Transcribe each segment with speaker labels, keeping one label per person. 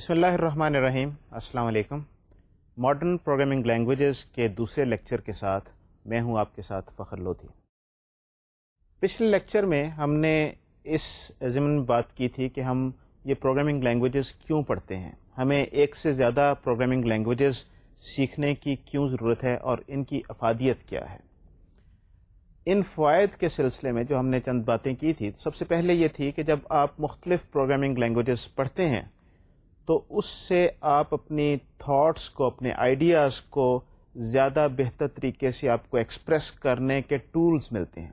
Speaker 1: بسم اللہ الرحمن الرحیم السلام علیکم ماڈرن پروگرامنگ لینگویجز کے دوسرے لیکچر کے ساتھ میں ہوں آپ کے ساتھ فخر لودھی پچھلے لیکچر میں ہم نے اس ضمن بات کی تھی کہ ہم یہ پروگرامنگ لینگویجز کیوں پڑھتے ہیں ہمیں ایک سے زیادہ پروگرامنگ لینگویجز سیکھنے کی کیوں ضرورت ہے اور ان کی افادیت کیا ہے ان فوائد کے سلسلے میں جو ہم نے چند باتیں کی تھی سب سے پہلے یہ تھی کہ جب آپ مختلف پروگرامنگ لینگویجز پڑھتے ہیں تو اس سے آپ اپنی تھاٹس کو اپنے آئیڈیاز کو زیادہ بہتر طریقے سے آپ کو ایکسپریس کرنے کے ٹولز ملتے ہیں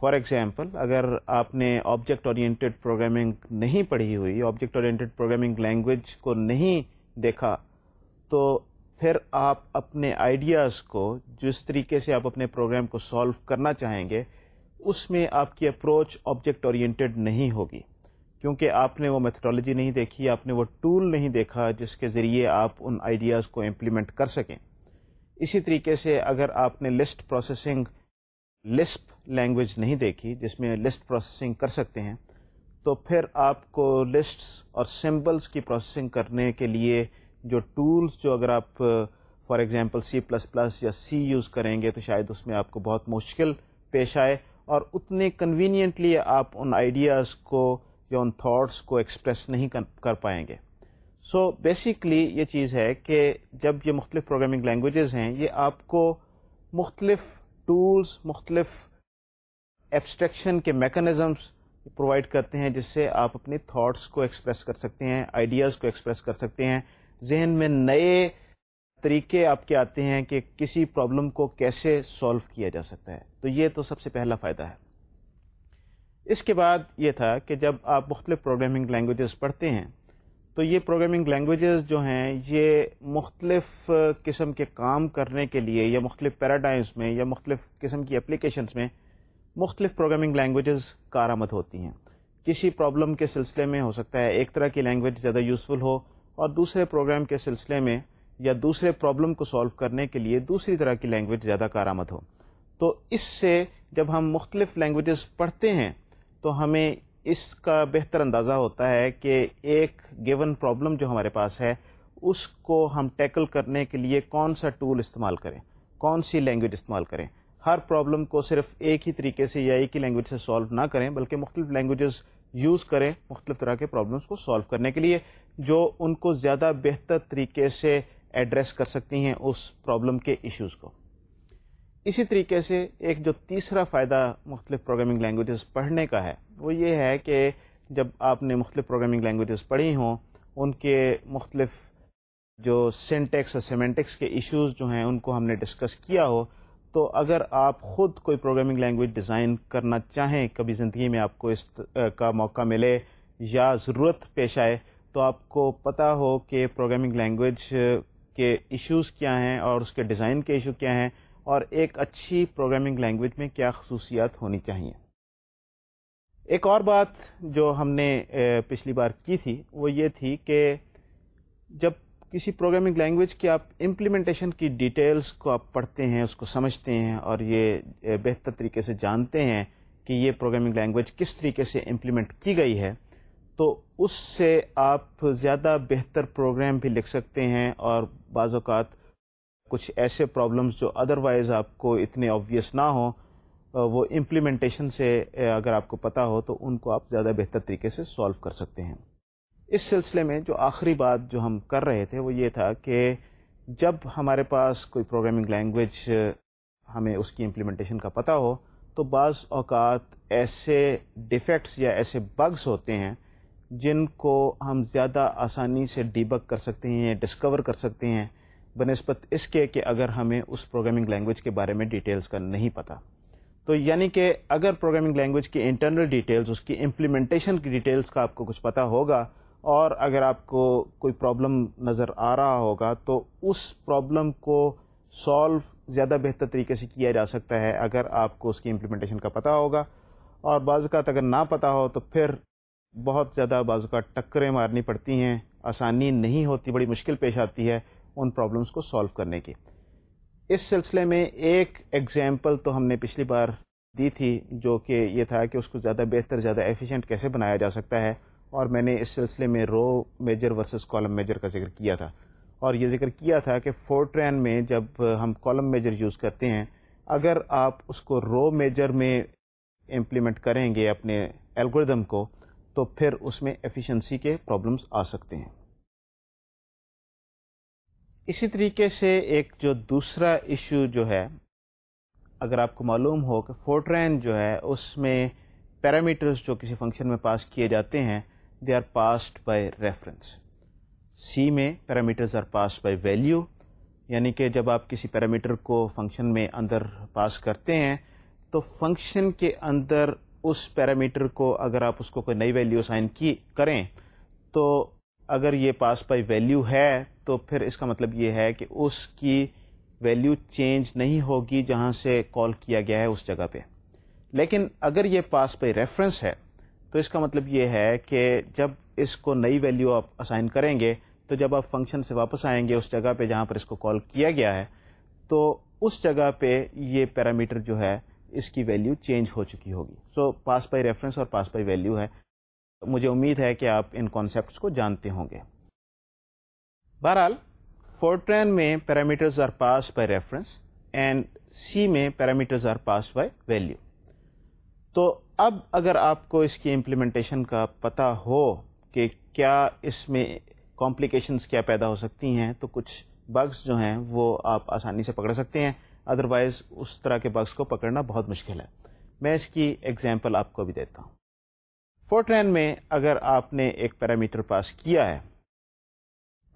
Speaker 1: فار ایگزامپل اگر آپ نے آبجیکٹ اورینٹیڈ پروگرامنگ نہیں پڑھی ہوئی آبجیکٹ اورینٹیڈ پروگرامنگ لینگویج کو نہیں دیکھا تو پھر آپ اپنے آئیڈیاز کو جس طریقے سے آپ اپنے پروگرام کو سالو کرنا چاہیں گے اس میں آپ کی اپروچ آبجیکٹ اورینٹیڈ نہیں ہوگی کیونکہ آپ نے وہ میتھڈالوجی نہیں دیکھی آپ نے وہ ٹول نہیں دیکھا جس کے ذریعے آپ ان آئیڈیاز کو امپلیمنٹ کر سکیں اسی طریقے سے اگر آپ نے لسٹ پروسیسنگ لسپ لینگویج نہیں دیکھی جس میں لسٹ پروسیسنگ کر سکتے ہیں تو پھر آپ کو لسٹ اور سمبلس کی پروسیسنگ کرنے کے لیے جو ٹولس جو اگر آپ for example C plus plus یا سی یوز کریں گے تو شاید اس میں آپ کو بہت مشکل پیش آئے اور اتنے کنوینئنٹلی آپ ان آئیڈیاز کو ان تھاٹس کو ایکسپریس نہیں کر پائیں گے سو so بیسیکلی یہ چیز ہے کہ جب یہ مختلف پروگرامنگ لینگویجز ہیں یہ آپ کو مختلف ٹولز مختلف ایبسٹریکشن کے میکانزمس پرووائڈ کرتے ہیں جس سے آپ اپنے تھاٹس کو ایکسپریس کر سکتے ہیں آئیڈیاز کو ایکسپریس کر سکتے ہیں ذہن میں نئے طریقے آپ کے آتے ہیں کہ کسی پرابلم کو کیسے سولو کیا جا سکتا ہے تو یہ تو سب سے پہلا فائدہ ہے اس کے بعد یہ تھا کہ جب آپ مختلف پروگرامنگ لینگویجز پڑھتے ہیں تو یہ پروگرامنگ لینگویجز جو ہیں یہ مختلف قسم کے کام کرنے کے لیے یا مختلف پیراڈائمس میں یا مختلف قسم کی اپلیکیشنس میں مختلف پروگرامنگ لینگویجز کارآمد ہوتی ہیں کسی پرابلم کے سلسلے میں ہو سکتا ہے ایک طرح کی لینگویج زیادہ یوزفل ہو اور دوسرے پروگرام کے سلسلے میں یا دوسرے پرابلم کو سالو کرنے کے لیے دوسری طرح کی لینگویج زیادہ کارآمد ہو تو اس سے جب ہم مختلف لینگویجز پڑھتے ہیں تو ہمیں اس کا بہتر اندازہ ہوتا ہے کہ ایک گیون پرابلم جو ہمارے پاس ہے اس کو ہم ٹیکل کرنے کے لیے کون سا ٹول استعمال کریں کون سی لینگویج استعمال کریں ہر پرابلم کو صرف ایک ہی طریقے سے یا ایک ہی لینگویج سے سالو نہ کریں بلکہ مختلف لینگویجز یوز کریں مختلف طرح کے پرابلمس کو سالو کرنے کے لیے جو ان کو زیادہ بہتر طریقے سے ایڈریس کر سکتی ہیں اس پرابلم کے ایشوز کو اسی طریقے سے ایک جو تیسرا فائدہ مختلف پروگرامنگ لینگویجز پڑھنے کا ہے وہ یہ ہے کہ جب آپ نے مختلف پروگرامنگ لینگویجز پڑھی ہوں ان کے مختلف جو سینٹیکس اور سیمنٹکس کے ایشوز جو ہیں ان کو ہم نے ڈسکس کیا ہو تو اگر آپ خود کوئی پروگرامنگ لینگویج ڈیزائن کرنا چاہیں کبھی زندگی میں آپ کو اس کا موقع ملے یا ضرورت پیش آئے تو آپ کو پتہ ہو کہ پروگرامنگ لینگویج کے ایشوز کیا ہیں اور اس کے ڈیزائن کے ایشو کیا ہیں اور ایک اچھی پروگرامنگ لینگویج میں کیا خصوصیات ہونی چاہیے ایک اور بات جو ہم نے پچھلی بار کی تھی وہ یہ تھی کہ جب کسی پروگرامنگ لینگویج کی آپ امپلیمنٹیشن کی ڈیٹیلز کو آپ پڑھتے ہیں اس کو سمجھتے ہیں اور یہ بہتر طریقے سے جانتے ہیں کہ یہ پروگرامنگ لینگویج کس طریقے سے امپلیمنٹ کی گئی ہے تو اس سے آپ زیادہ بہتر پروگرام بھی لکھ سکتے ہیں اور بعض اوقات کچھ ایسے پرابلمس جو ادر وائز آپ کو اتنے آبویس نہ ہوں وہ امپلیمنٹیشن سے اگر آپ کو پتہ ہو تو ان کو آپ زیادہ بہتر طریقے سے سولو کر سکتے ہیں اس سلسلے میں جو آخری بات جو ہم کر رہے تھے وہ یہ تھا کہ جب ہمارے پاس کوئی پروگرامنگ لینگویج ہمیں اس کی امپلیمنٹیشن کا پتہ ہو تو بعض اوقات ایسے ڈیفیکٹس یا ایسے بگس ہوتے ہیں جن کو ہم زیادہ آسانی سے ڈی کر سکتے ہیں ڈسکور کر سکتے ہیں بنسبت اس کے کہ اگر ہمیں اس پروگرامنگ لینگویج کے بارے میں ڈیٹیلز کا نہیں پتہ تو یعنی کہ اگر پروگرامنگ لینگویج کی انٹرنل ڈیٹیلز اس کی امپلیمنٹیشن کی ڈیٹیلز کا آپ کو کچھ پتا ہوگا اور اگر آپ کو کوئی پرابلم نظر آ رہا ہوگا تو اس پرابلم کو سالو زیادہ بہتر طریقے سے کیا جا سکتا ہے اگر آپ کو اس کی امپلیمنٹیشن کا پتہ ہوگا اور بعض اوقات اگر نہ پتہ ہو تو پھر بہت زیادہ بعض اوقات ٹکریں مارنی پڑتی ہیں آسانی نہیں ہوتی بڑی مشکل پیش آتی ہے ان پرابلمس کو سالو کرنے کی اس سلسلے میں ایک ایگزامپل تو ہم نے پچھلی بار دی تھی جو کہ یہ تھا کہ اس کو زیادہ بہتر زیادہ ایفیشینٹ کیسے بنایا جا سکتا ہے اور میں نے اس سلسلے میں row major versus column major کا ذکر کیا تھا اور یہ ذکر کیا تھا کہ فورٹرین میں جب ہم کالم میجر یوز کرتے ہیں اگر آپ اس کو رو میجر میں امپلیمنٹ کریں گے اپنے الگوریدم کو تو پھر اس میں ایفیشنسی کے پرابلمس آ سکتے ہیں اسی طریقے سے ایک جو دوسرا ایشو جو ہے اگر آپ کو معلوم ہو کہ فورٹرین جو ہے اس میں پیرامیٹرز جو کسی فنکشن میں پاس کیے جاتے ہیں they are passed by reference C میں parameters are pass by value یعنی کہ جب آپ کسی پیرامیٹر کو فنکشن میں اندر پاس کرتے ہیں تو فنکشن کے اندر اس پیرامیٹر کو اگر آپ اس کو کوئی نئی ویلیو سائن کی کریں تو اگر یہ پاس بائی ویلیو ہے تو پھر اس کا مطلب یہ ہے کہ اس کی ویلیو چینج نہیں ہوگی جہاں سے کال کیا گیا ہے اس جگہ پہ لیکن اگر یہ پاس بائی ریفرنس ہے تو اس کا مطلب یہ ہے کہ جب اس کو نئی ویلیو آپ اسائن کریں گے تو جب آپ فنکشن سے واپس آئیں گے اس جگہ پہ جہاں پر اس کو کال کیا گیا ہے تو اس جگہ پہ یہ پیرامیٹر جو ہے اس کی ویلیو چینج ہو چکی ہوگی سو پاس بائی ریفرنس اور پاس بائی ویلیو ہے مجھے امید ہے کہ آپ ان کانسیپٹس کو جانتے ہوں گے بہرحال فورٹرین میں parameters are pass by reference and C میں parameters are pass by value تو اب اگر آپ کو اس کی امپلیمنٹیشن کا پتہ ہو کہ کیا اس میں کمپلیکیشنس کیا پیدا ہو سکتی ہیں تو کچھ بگس جو ہیں وہ آپ آسانی سے پکڑ سکتے ہیں ادروائز اس طرح کے بگس کو پکڑنا بہت مشکل ہے میں اس کی ایگزامپل آپ کو بھی دیتا ہوں فورٹرین میں اگر آپ نے ایک پیرامیٹر پاس کیا ہے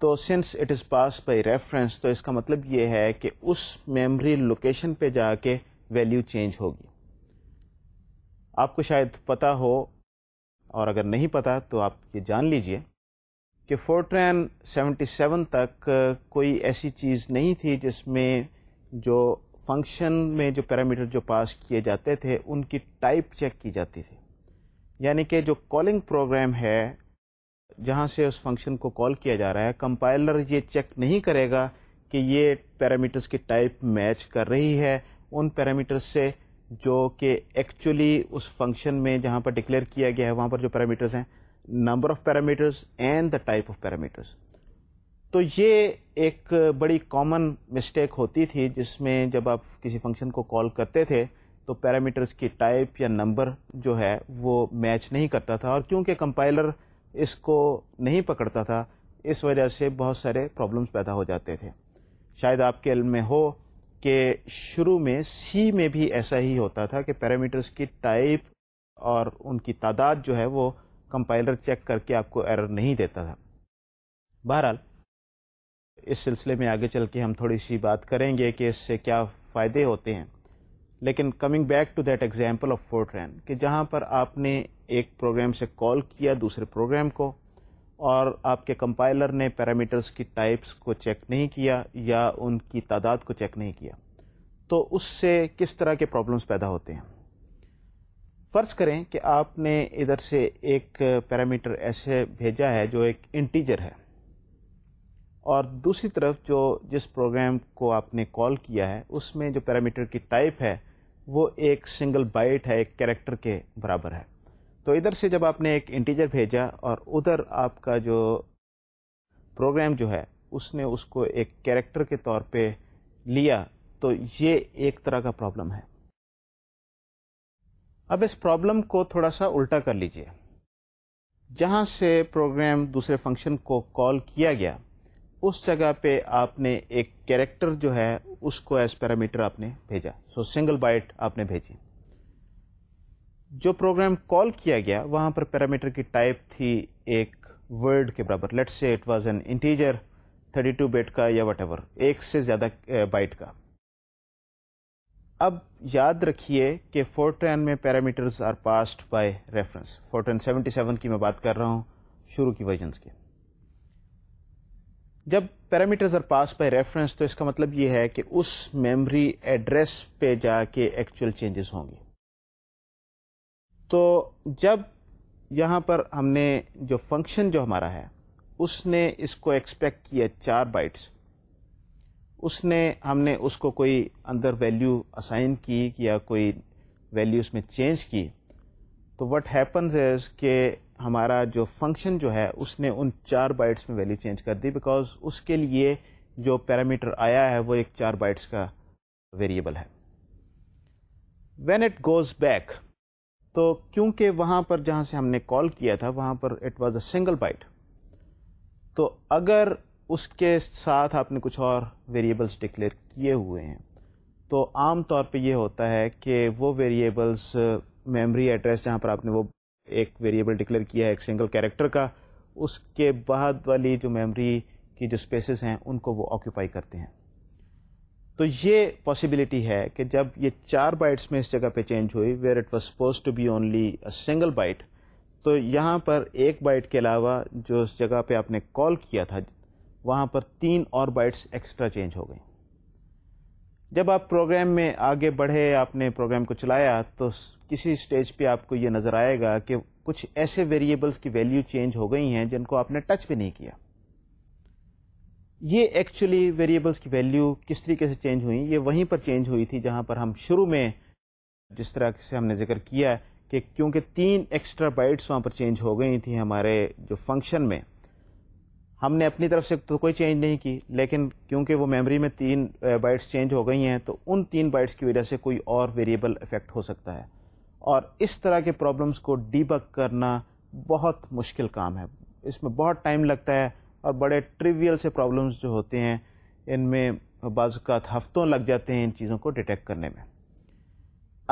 Speaker 1: تو since it is pass by reference تو اس کا مطلب یہ ہے کہ اس میموری لوکیشن پہ جا کے ویلیو چینج ہوگی آپ کو شاید پتا ہو اور اگر نہیں پتا تو آپ یہ جان لیجئے کہ فورٹرین سیونٹی سیون تک کوئی ایسی چیز نہیں تھی جس میں جو فنکشن میں جو پیرامیٹر جو پاس کیے جاتے تھے ان کی ٹائپ چیک کی جاتی تھی یعنی کہ جو کالنگ پروگرام ہے جہاں سے اس فنکشن کو کال کیا جا رہا ہے کمپائلر یہ چیک نہیں کرے گا کہ یہ پیرامیٹرس کی ٹائپ میچ کر رہی ہے ان پیرامیٹرس سے جو کہ ایکچولی اس فنکشن میں جہاں پر ڈکلیئر کیا گیا ہے وہاں پر جو پیرامیٹرس ہیں number of parameters and the type of parameters تو یہ ایک بڑی کامن مسٹیک ہوتی تھی جس میں جب آپ کسی فنکشن کو کال کرتے تھے تو پیرامیٹرس کی ٹائپ یا نمبر جو ہے وہ میچ نہیں کرتا تھا اور کیونکہ کمپائلر اس کو نہیں پکڑتا تھا اس وجہ سے بہت سارے پرابلمس پیدا ہو جاتے تھے شاید آپ کے علم میں ہو کہ شروع میں سی میں بھی ایسا ہی ہوتا تھا کہ پیرامیٹرس کی ٹائپ اور ان کی تعداد جو ہے وہ کمپائلر چیک کر کے آپ کو ایرر نہیں دیتا تھا بہرحال اس سلسلے میں آگے چل کے ہم تھوڑی سی بات کریں گے کہ اس سے کیا فائدے ہوتے ہیں لیکن coming back to that example of Fortran کہ جہاں پر آپ نے ایک پروگرام سے کال کیا دوسرے پروگرام کو اور آپ کے کمپائلر نے پیرامیٹرز کی ٹائپس کو چیک نہیں کیا یا ان کی تعداد کو چیک نہیں کیا تو اس سے کس طرح کے پرابلمس پیدا ہوتے ہیں فرض کریں کہ آپ نے ادھر سے ایک پیرامیٹر ایسے بھیجا ہے جو ایک انٹیجر ہے اور دوسری طرف جو جس پروگرام کو آپ نے کال کیا ہے اس میں جو پیرامیٹر کی ٹائپ ہے وہ ایک سنگل بائٹ ہے ایک کیریکٹر کے برابر ہے تو ادھر سے جب آپ نے ایک انٹیجر بھیجا اور ادھر آپ کا جو پروگرام جو ہے اس نے اس کو ایک کیریکٹر کے طور پہ لیا تو یہ ایک طرح کا پرابلم ہے اب اس پرابلم کو تھوڑا سا الٹا کر لیجئے جہاں سے پروگرام دوسرے فنکشن کو کال کیا گیا اس جگہ پہ آپ نے ایک کیریکٹر جو ہے اس کو ایز پیرامیٹر آپ نے بھیجا سو سنگل بائٹ آپ نے بھیجی جو پروگرام کال کیا گیا وہاں پر پیرامیٹر کی ٹائپ تھی ایک ورڈ کے برابر let's say it was an integer 32 two bit کا یا وٹ ایور ایک سے زیادہ بائٹ کا اب یاد رکھیے کہ فورٹرین میں parameters are passed by reference Fortran seventy seven کی میں بات کر رہا ہوں شروع کی ورژنس کی جب parameters are pass by reference تو اس کا مطلب یہ ہے کہ اس میمری ایڈریس پہ جا کے ایکچوئل چینجز ہوں گے تو جب یہاں پر ہم نے جو فنکشن جو ہمارا ہے اس نے اس کو ایکسپیکٹ کیا چار بائٹس اس نے ہم نے اس کو کوئی اندر ویلیو اسائن کی یا کوئی ویلیو اس میں چینج کی تو وٹ ہیپنز از کہ ہمارا جو فنکشن جو ہے اس نے ان چار بائٹس میں ویلیو چینج کر دی بیکاز اس کے لیے جو پیرامیٹر آیا ہے وہ ایک چار بائٹس کا ویریبل ہے وین اٹ گوز بیک تو کیونکہ وہاں پر جہاں سے ہم نے کال کیا تھا وہاں پر it was a single byte تو اگر اس کے ساتھ آپ نے کچھ اور ویریبلس ڈکلیئر کیے ہوئے ہیں تو عام طور پہ یہ ہوتا ہے کہ وہ ویریبلس میموری ایڈریس جہاں پر آپ نے وہ ایک ویریبل ڈکلیئر کیا ہے ایک سنگل کیریکٹر کا اس کے بعد والی جو میموری کی جو اسپیسیز ہیں ان کو وہ آکیوپائی کرتے ہیں تو یہ پاسبلٹی ہے کہ جب یہ چار بائٹس میں اس جگہ پہ چینج ہوئی where it was suppose to be only single byte تو یہاں پر ایک بائٹ کے علاوہ جو اس جگہ پہ آپ نے کال کیا تھا وہاں پر تین اور بائٹس ایکسٹرا چینج ہو گئیں جب آپ پروگرام میں آگے بڑھے آپ نے پروگرام کو چلایا تو کسی اسٹیج پہ آپ کو یہ نظر آئے گا کہ کچھ ایسے ویریبلس کی ویلیو چینج ہو گئی ہیں جن کو آپ نے ٹچ بھی نہیں کیا یہ ایکچولی ویریبلس کی ویلیو کس طریقے سے چینج ہوئی یہ وہیں پر چینج ہوئی تھی جہاں پر ہم شروع میں جس طرح سے ہم نے ذکر کیا کہ کیونکہ تین ایکسٹرا بائٹس وہاں پر چینج ہو گئی تھیں ہمارے جو فنکشن میں ہم نے اپنی طرف سے تو کوئی چینج نہیں کی لیکن کیونکہ وہ میموری میں تین بائٹس چینج ہو گئی ہیں تو ان تین بائٹس کی وجہ سے کوئی اور ویریبل افیکٹ ہو سکتا ہے اور اس طرح کے پرابلمس کو ڈی بک کرنا بہت مشکل کام ہے اس میں بہت ٹائم لگتا ہے اور بڑے ٹریویل سے پرابلمس جو ہوتے ہیں ان میں بعض اوقات ہفتوں لگ جاتے ہیں ان چیزوں کو ڈیٹیکٹ کرنے میں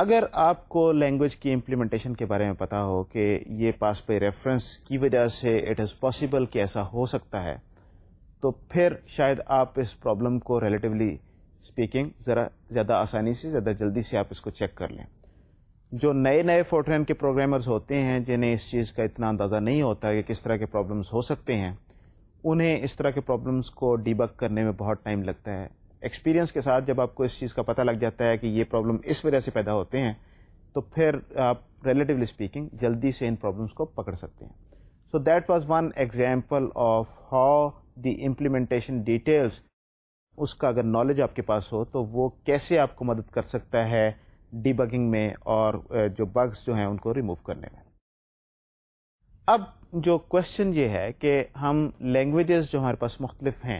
Speaker 1: اگر آپ کو لینگویج کی امپلیمنٹیشن کے بارے میں پتا ہو کہ یہ پاس پہ ریفرنس کی وجہ سے اٹ از پاسبل کہ ایسا ہو سکتا ہے تو پھر شاید آپ اس پرابلم کو ریلیٹیولی اسپیکنگ ذرا زیادہ آسانی سے زیادہ جلدی سے آپ اس کو چیک کر لیں جو نئے نئے فورٹرین کے پروگرامرز ہوتے ہیں جنہیں اس چیز کا اتنا اندازہ نہیں ہوتا کہ کس طرح کے پرابلمس ہو سکتے ہیں انہیں اس طرح کے پرابلمس کو ڈیبک کرنے میں بہت ٹائم لگتا ہے ایکسپیرینس کے ساتھ جب آپ کو اس چیز کا پتہ لگ جاتا ہے کہ یہ پرابلم اس وجہ سے پیدا ہوتے ہیں تو پھر آپ ریلیٹیولی اسپیکنگ جلدی سے ان پرابلمس کو پکڑ سکتے ہیں so that was one example of how the implementation details اس کا اگر نالج آپ کے پاس ہو تو وہ کیسے آپ کو مدد کر سکتا ہے ڈی بگنگ میں اور جو بگس جو ہیں ان کو ریموو کرنے میں اب جو کوشچن یہ ہے کہ ہم لینگویجز جو ہمارے پاس مختلف ہیں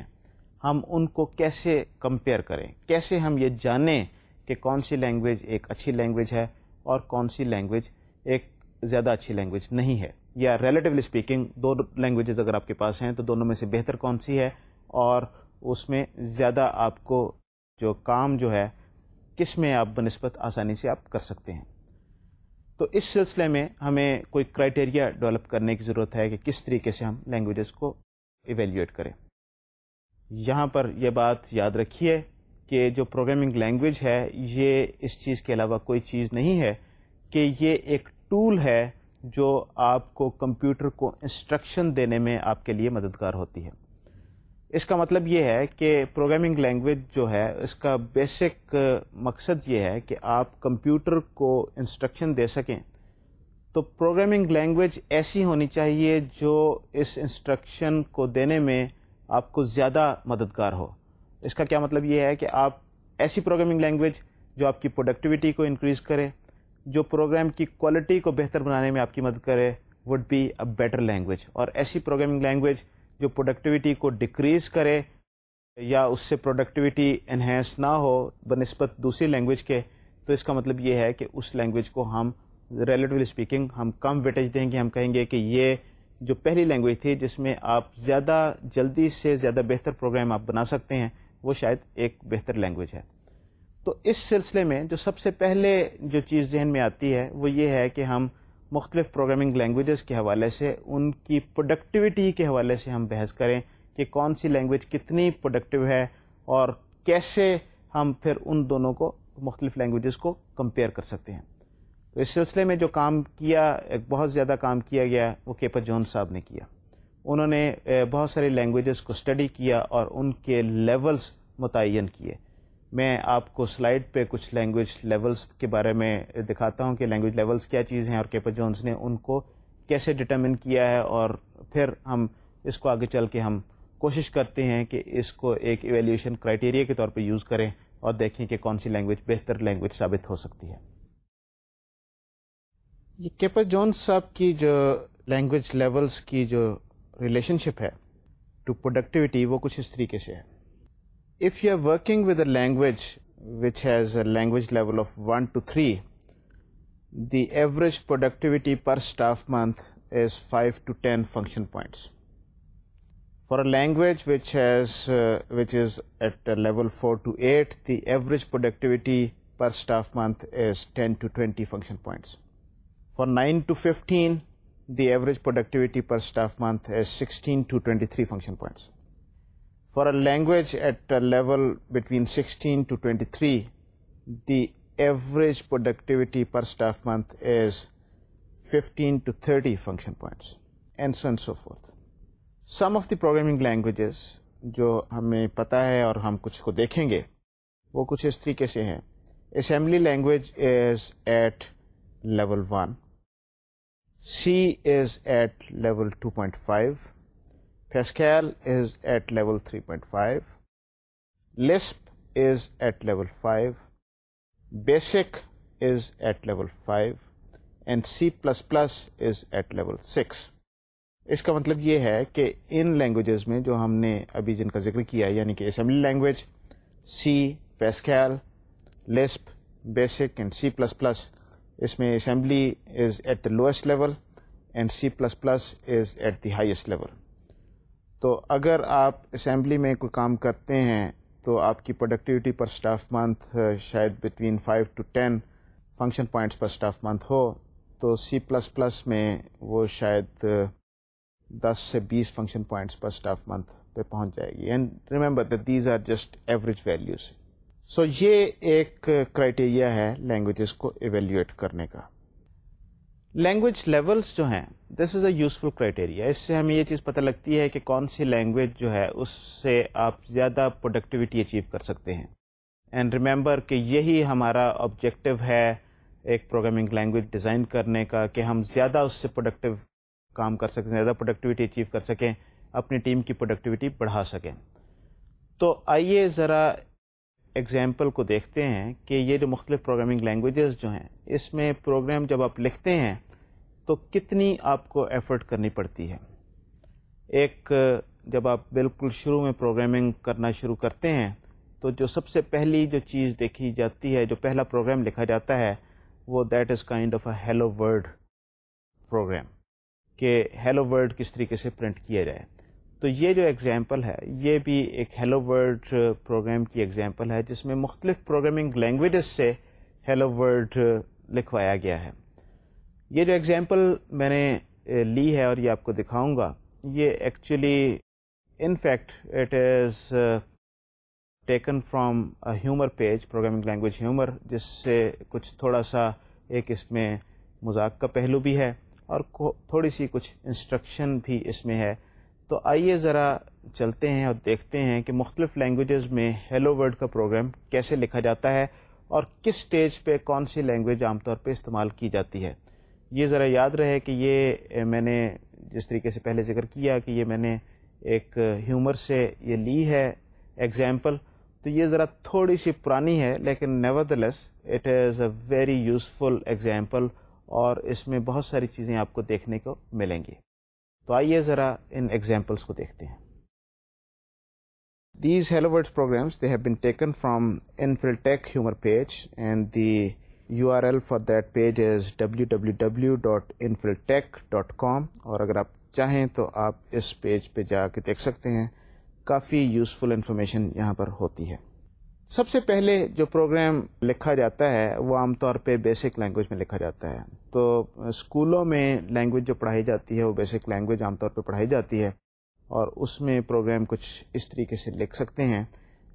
Speaker 1: ہم ان کو کیسے کمپیئر کریں کیسے ہم یہ جانیں کہ کون سی لینگویج ایک اچھی لینگویج ہے اور کون سی لینگویج ایک زیادہ اچھی لینگویج نہیں ہے یا ریلیٹیولی اسپیکنگ دو لینگویجز اگر آپ کے پاس ہیں تو دونوں میں سے بہتر کون سی ہے اور اس میں زیادہ آپ کو جو کام جو ہے کس میں آپ بنسبت آسانی سے آپ کر سکتے ہیں تو اس سلسلے میں ہمیں کوئی کرائٹیریا ڈیولپ کرنے کی ضرورت ہے کہ کس طریقے سے ہم لینگویجز کو ایویلیویٹ کریں یہاں پر یہ بات یاد رکھیے کہ جو پروگرامنگ لینگویج ہے یہ اس چیز کے علاوہ کوئی چیز نہیں ہے کہ یہ ایک ٹول ہے جو آپ کو کمپیوٹر کو انسٹرکشن دینے میں آپ کے لیے مددگار ہوتی ہے اس کا مطلب یہ ہے کہ پروگرامنگ لینگویج جو ہے اس کا بیسک مقصد یہ ہے کہ آپ کمپیوٹر کو انسٹرکشن دے سکیں تو پروگرامنگ لینگویج ایسی ہونی چاہیے جو اس انسٹرکشن کو دینے میں آپ کو زیادہ مددگار ہو اس کا کیا مطلب یہ ہے کہ آپ ایسی پروگرامنگ لینگویج جو آپ کی پروڈکٹیوٹی کو انکریز کرے جو پروگرام کی کوالٹی کو بہتر بنانے میں آپ کی مدد کرے would be a better language اور ایسی پروگرامنگ لینگویج جو پروڈکٹیوٹی کو ڈیکریز کرے یا اس سے پروڈکٹیوٹی انہینس نہ ہو بنسبت دوسری لینگویج کے تو اس کا مطلب یہ ہے کہ اس لینگویج کو ہم ریلیٹولی اسپیکنگ ہم کم ویٹیج دیں گے ہم کہیں گے کہ یہ جو پہلی لینگویج تھی جس میں آپ زیادہ جلدی سے زیادہ بہتر پروگرام آپ بنا سکتے ہیں وہ شاید ایک بہتر لینگویج ہے تو اس سلسلے میں جو سب سے پہلے جو چیز ذہن میں آتی ہے وہ یہ ہے کہ ہم مختلف پروگرامنگ لینگویجز کے حوالے سے ان کی پروڈکٹیوٹی کے حوالے سے ہم بحث کریں کہ کون سی لینگویج کتنی پروڈکٹیو ہے اور کیسے ہم پھر ان دونوں کو مختلف لینگویجز کو کمپیئر کر سکتے ہیں تو اس سلسلے میں جو کام کیا ایک بہت زیادہ کام کیا گیا وہ کیپر جون صاحب نے کیا انہوں نے بہت سارے لینگویجز کو اسٹڈی کیا اور ان کے لیولز متعین کیے میں آپ کو سلائڈ پہ کچھ لینگویج لیولز کے بارے میں دکھاتا ہوں کہ لینگویج لیولز کیا چیز ہیں اور کیپر جونس نے ان کو کیسے ڈٹرمن کیا ہے اور پھر ہم اس کو آگے چل کے ہم کوشش کرتے ہیں کہ اس کو ایک ایویلیوشن کرائٹیریا کے طور پہ یوز کریں اور دیکھیں کہ کون سی لینگویج بہتر لینگویج ثابت ہو سکتی ہے یہ کیپر جونس صاحب کی جو لینگویج لیولز کی جو ریلیشن شپ ہے ٹو پروڈکٹیوٹی وہ کچھ اس طریقے سے ہے If you are working with a language which has a language level of 1 to 3, the average productivity per staff month is 5 to 10 function points. For a language which has uh, which is at a level 4 to 8, the average productivity per staff month is 10 to 20 function points. For 9 to 15, the average productivity per staff month is 16 to 23 function points. For a language at level between sixteen to twenty three the average productivity per staff month is fifteen to thirty function points and so and so forth some of the programming languages جو ہمیں پتہ ہے اور ہم کچھ کو دیکھیں گے وہ کچھ اس طریقے سے ہیں assembly language is at level one C is at level two point five Pascal is at level 3.5 Lisp is is at level Basic Basic is at level And and C plus plus is at level اس کا مطلب یہ ہے کہ ان languages میں جو ہم نے ابھی جن کا ذکر کیا یعنی کہ assembly language C Pascal Lisp Basic and C plus plus اس میں assembly is at the lowest level and C plus plus is at the highest level تو اگر آپ اسمبلی میں کوئی کام کرتے ہیں تو آپ کی پروڈکٹیوٹی پر اسٹاف منتھ شاید between five to ten function points per staff month ہو تو سی پلس پلس میں وہ شاید دس سے بیس function points per staff month پہ پہنچ جائے گی and remember that these are just average values so یہ ایک کرائٹیریا ہے لینگویجز کو ایویلیویٹ کرنے کا لینگویج لیولس جو ہیں this is a useful criteria اس سے ہمیں یہ چیز پتہ لگتی ہے کہ کون سی لینگویج جو ہے اس سے آپ زیادہ پروڈکٹیوٹی اچیو کر سکتے ہیں اینڈ ریمبر کہ یہی ہمارا آبجیکٹیو ہے ایک پروگرامنگ لینگویج ڈیزائن کرنے کا کہ ہم زیادہ اس سے پروڈکٹیو کام کر سکیں زیادہ پروڈکٹیوٹی اچیو کر سکیں اپنی ٹیم کی پروڈکٹیوٹی بڑھا سکیں تو آئیے ذرا ایگزامپل کو دیکھتے ہیں کہ یہ جو مختلف پروگرامنگ لینگویجز جو ہیں اس میں پروگرام جب آپ لکھتے ہیں تو کتنی آپ کو ایفرٹ کرنی پڑتی ہے ایک جب آپ بالکل شروع میں پروگرامنگ کرنا شروع کرتے ہیں تو جو سب سے پہلی جو چیز دیکھی جاتی ہے جو پہلا پروگرام لکھا جاتا ہے وہ that is kind of a hello world program کہ ہیلو ورڈ کس طریقے سے پرنٹ کیا جائے تو یہ جو ایگزامپل ہے یہ بھی ایک ہیلو ورڈ پروگرام کی ایگزامپل ہے جس میں مختلف پروگرامنگ لینگویجز سے ہیلو ورڈ لکھوایا گیا ہے یہ جو ایگزامپل میں نے eh, لی ہے اور یہ آپ کو دکھاؤں گا یہ actually in fact it is taken from humour page programming language humour جس سے کچھ تھوڑا سا ایک اس میں مذاق کا پہلو بھی ہے اور تھوڑی سی کچھ انسٹرکشن بھی اس میں ہے تو آئیے ذرا چلتے ہیں اور دیکھتے ہیں کہ مختلف لینگویجز میں ہیلو ورڈ کا پروگرام کیسے لکھا جاتا ہے اور کس سٹیج پہ کون سی لینگویج عام طور پہ استعمال کی جاتی ہے یہ ذرا یاد رہے کہ یہ میں نے جس طریقے سے پہلے ذکر کیا کہ یہ میں نے ایک ہیومر سے یہ لی ہے ایگزامپل تو یہ ذرا تھوڑی سی پرانی ہے لیکن nevertheless it is a very useful example اور اس میں بہت ساری چیزیں آپ کو دیکھنے کو ملیں گی تو آئیے ذرا ان ایگزامپلس کو دیکھتے ہیں these hello worlds programs they have been taken from in full tech humour page and the U R L for that page is W W W dot dot com اور اگر آپ چاہیں تو آپ اس پیج پہ جا کے دیکھ سکتے ہیں کافی یوزفل انفارمیشن یہاں پر ہوتی ہے سب سے پہلے جو پروگرام لکھا جاتا ہے وہ عام طور پہ بیسک لینگویج میں لکھا جاتا ہے تو اسکولوں میں لینگویج جو پڑھائی جاتی ہے وہ بیسک لینگویج عام طور پہ پڑھائی جاتی ہے اور اس میں پروگرام کچھ اس طریقے سے لکھ سکتے ہیں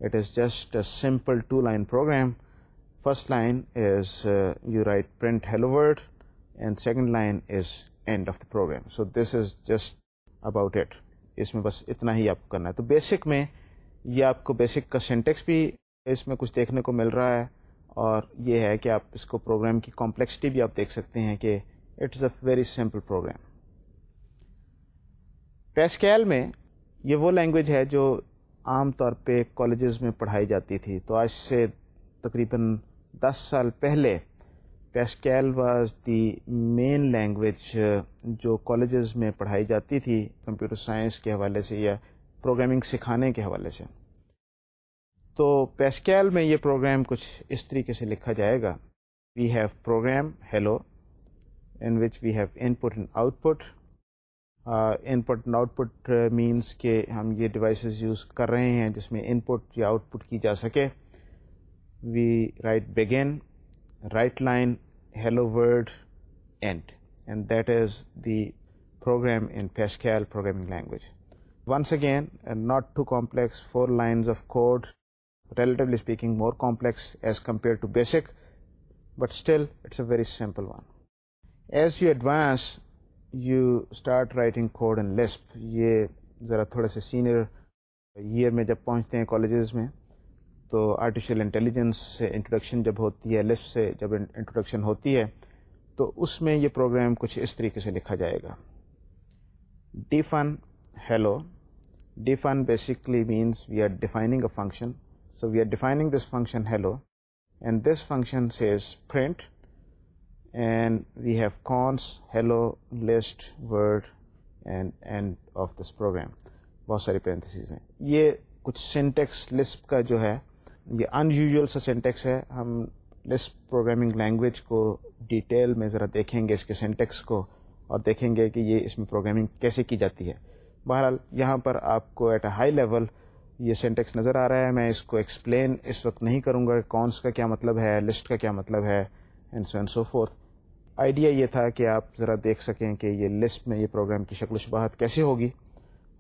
Speaker 1: it is just a simple two line program line line is you write print hello world and second line is end of the program so this is just about it اس میں بس اتنا ہی آپ کو کرنا ہے تو بیسک میں یہ آپ کو بیسک کا سینٹیکس بھی اس میں کچھ دیکھنے کو مل رہا ہے اور یہ ہے کہ آپ اس کو پروگرام کی کمپلیکسٹی بھی آپ دیکھ سکتے ہیں کہ is a very simple program Pascal میں یہ وہ لینگویج ہے جو عام طور پہ کالجز میں پڑھائی جاتی تھی تو آج سے تقریباً دس سال پہلے Pascal was the main language جو کالجز میں پڑھائی جاتی تھی کمپیوٹر سائنس کے حوالے سے یا پروگرامنگ سکھانے کے حوالے سے تو پیسکیل میں یہ پروگرام کچھ اس طریقے سے لکھا جائے گا we have program hello in which we have input and output input and output means کہ ہم یہ ڈیوائسیز یوز کر رہے ہیں جس میں ان پٹ یا آؤٹ پٹ کی جا سکے we write begin write line hello world end end that is the program in Pascal programming language once again not too complex four lines of code relatively speaking more complex as compare to BASIC but still it's a very simple one as you advance you start writing code in Lisp یہ ذرا تھوڑے سے senior year میں جب پہنچتے ہیں colleges میں تو آرٹیفیشیل انٹیلیجنس سے انٹروڈکشن جب ہوتی ہے لفٹ سے جب انٹروڈکشن ہوتی ہے تو اس میں یہ پروگرام کچھ اس طریقے سے لکھا جائے گا defun hello defun basically means we are defining a function so we are defining this function hello and this function سے have cons hello list world and end of this program بہت ساری parentheses ہیں یہ کچھ syntax Lisp کا جو ہے یہ ان یوژول سا سینٹیکس ہے ہم لسٹ پروگرامنگ لینگویج کو ڈیٹیل میں ذرا دیکھیں گے اس کے سینٹیکس کو اور دیکھیں گے کہ یہ اس میں پروگرامنگ کیسے کی جاتی ہے بہرحال یہاں پر آپ کو ایٹ اے ہائی لیول یہ سینٹیکس نظر آ رہا ہے میں اس کو ایکسپلین اس وقت نہیں کروں گا کہ کونس کا کیا مطلب ہے لسٹ کا کیا مطلب ہے and so and so forth idea یہ تھا کہ آپ ذرا دیکھ سکیں کہ یہ لسٹ میں یہ پروگرام کی شکل و شباہت کیسے ہوگی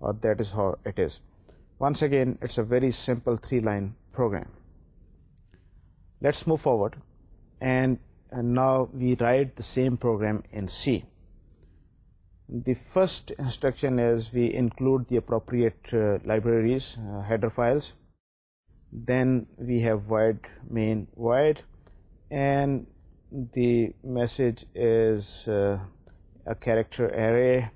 Speaker 1: اور that is how it is once again it's a very simple three line program. Let's move forward, and now we write the same program in C. The first instruction is we include the appropriate uh, libraries, uh, header files. Then we have void main void, and the message is uh, a character array,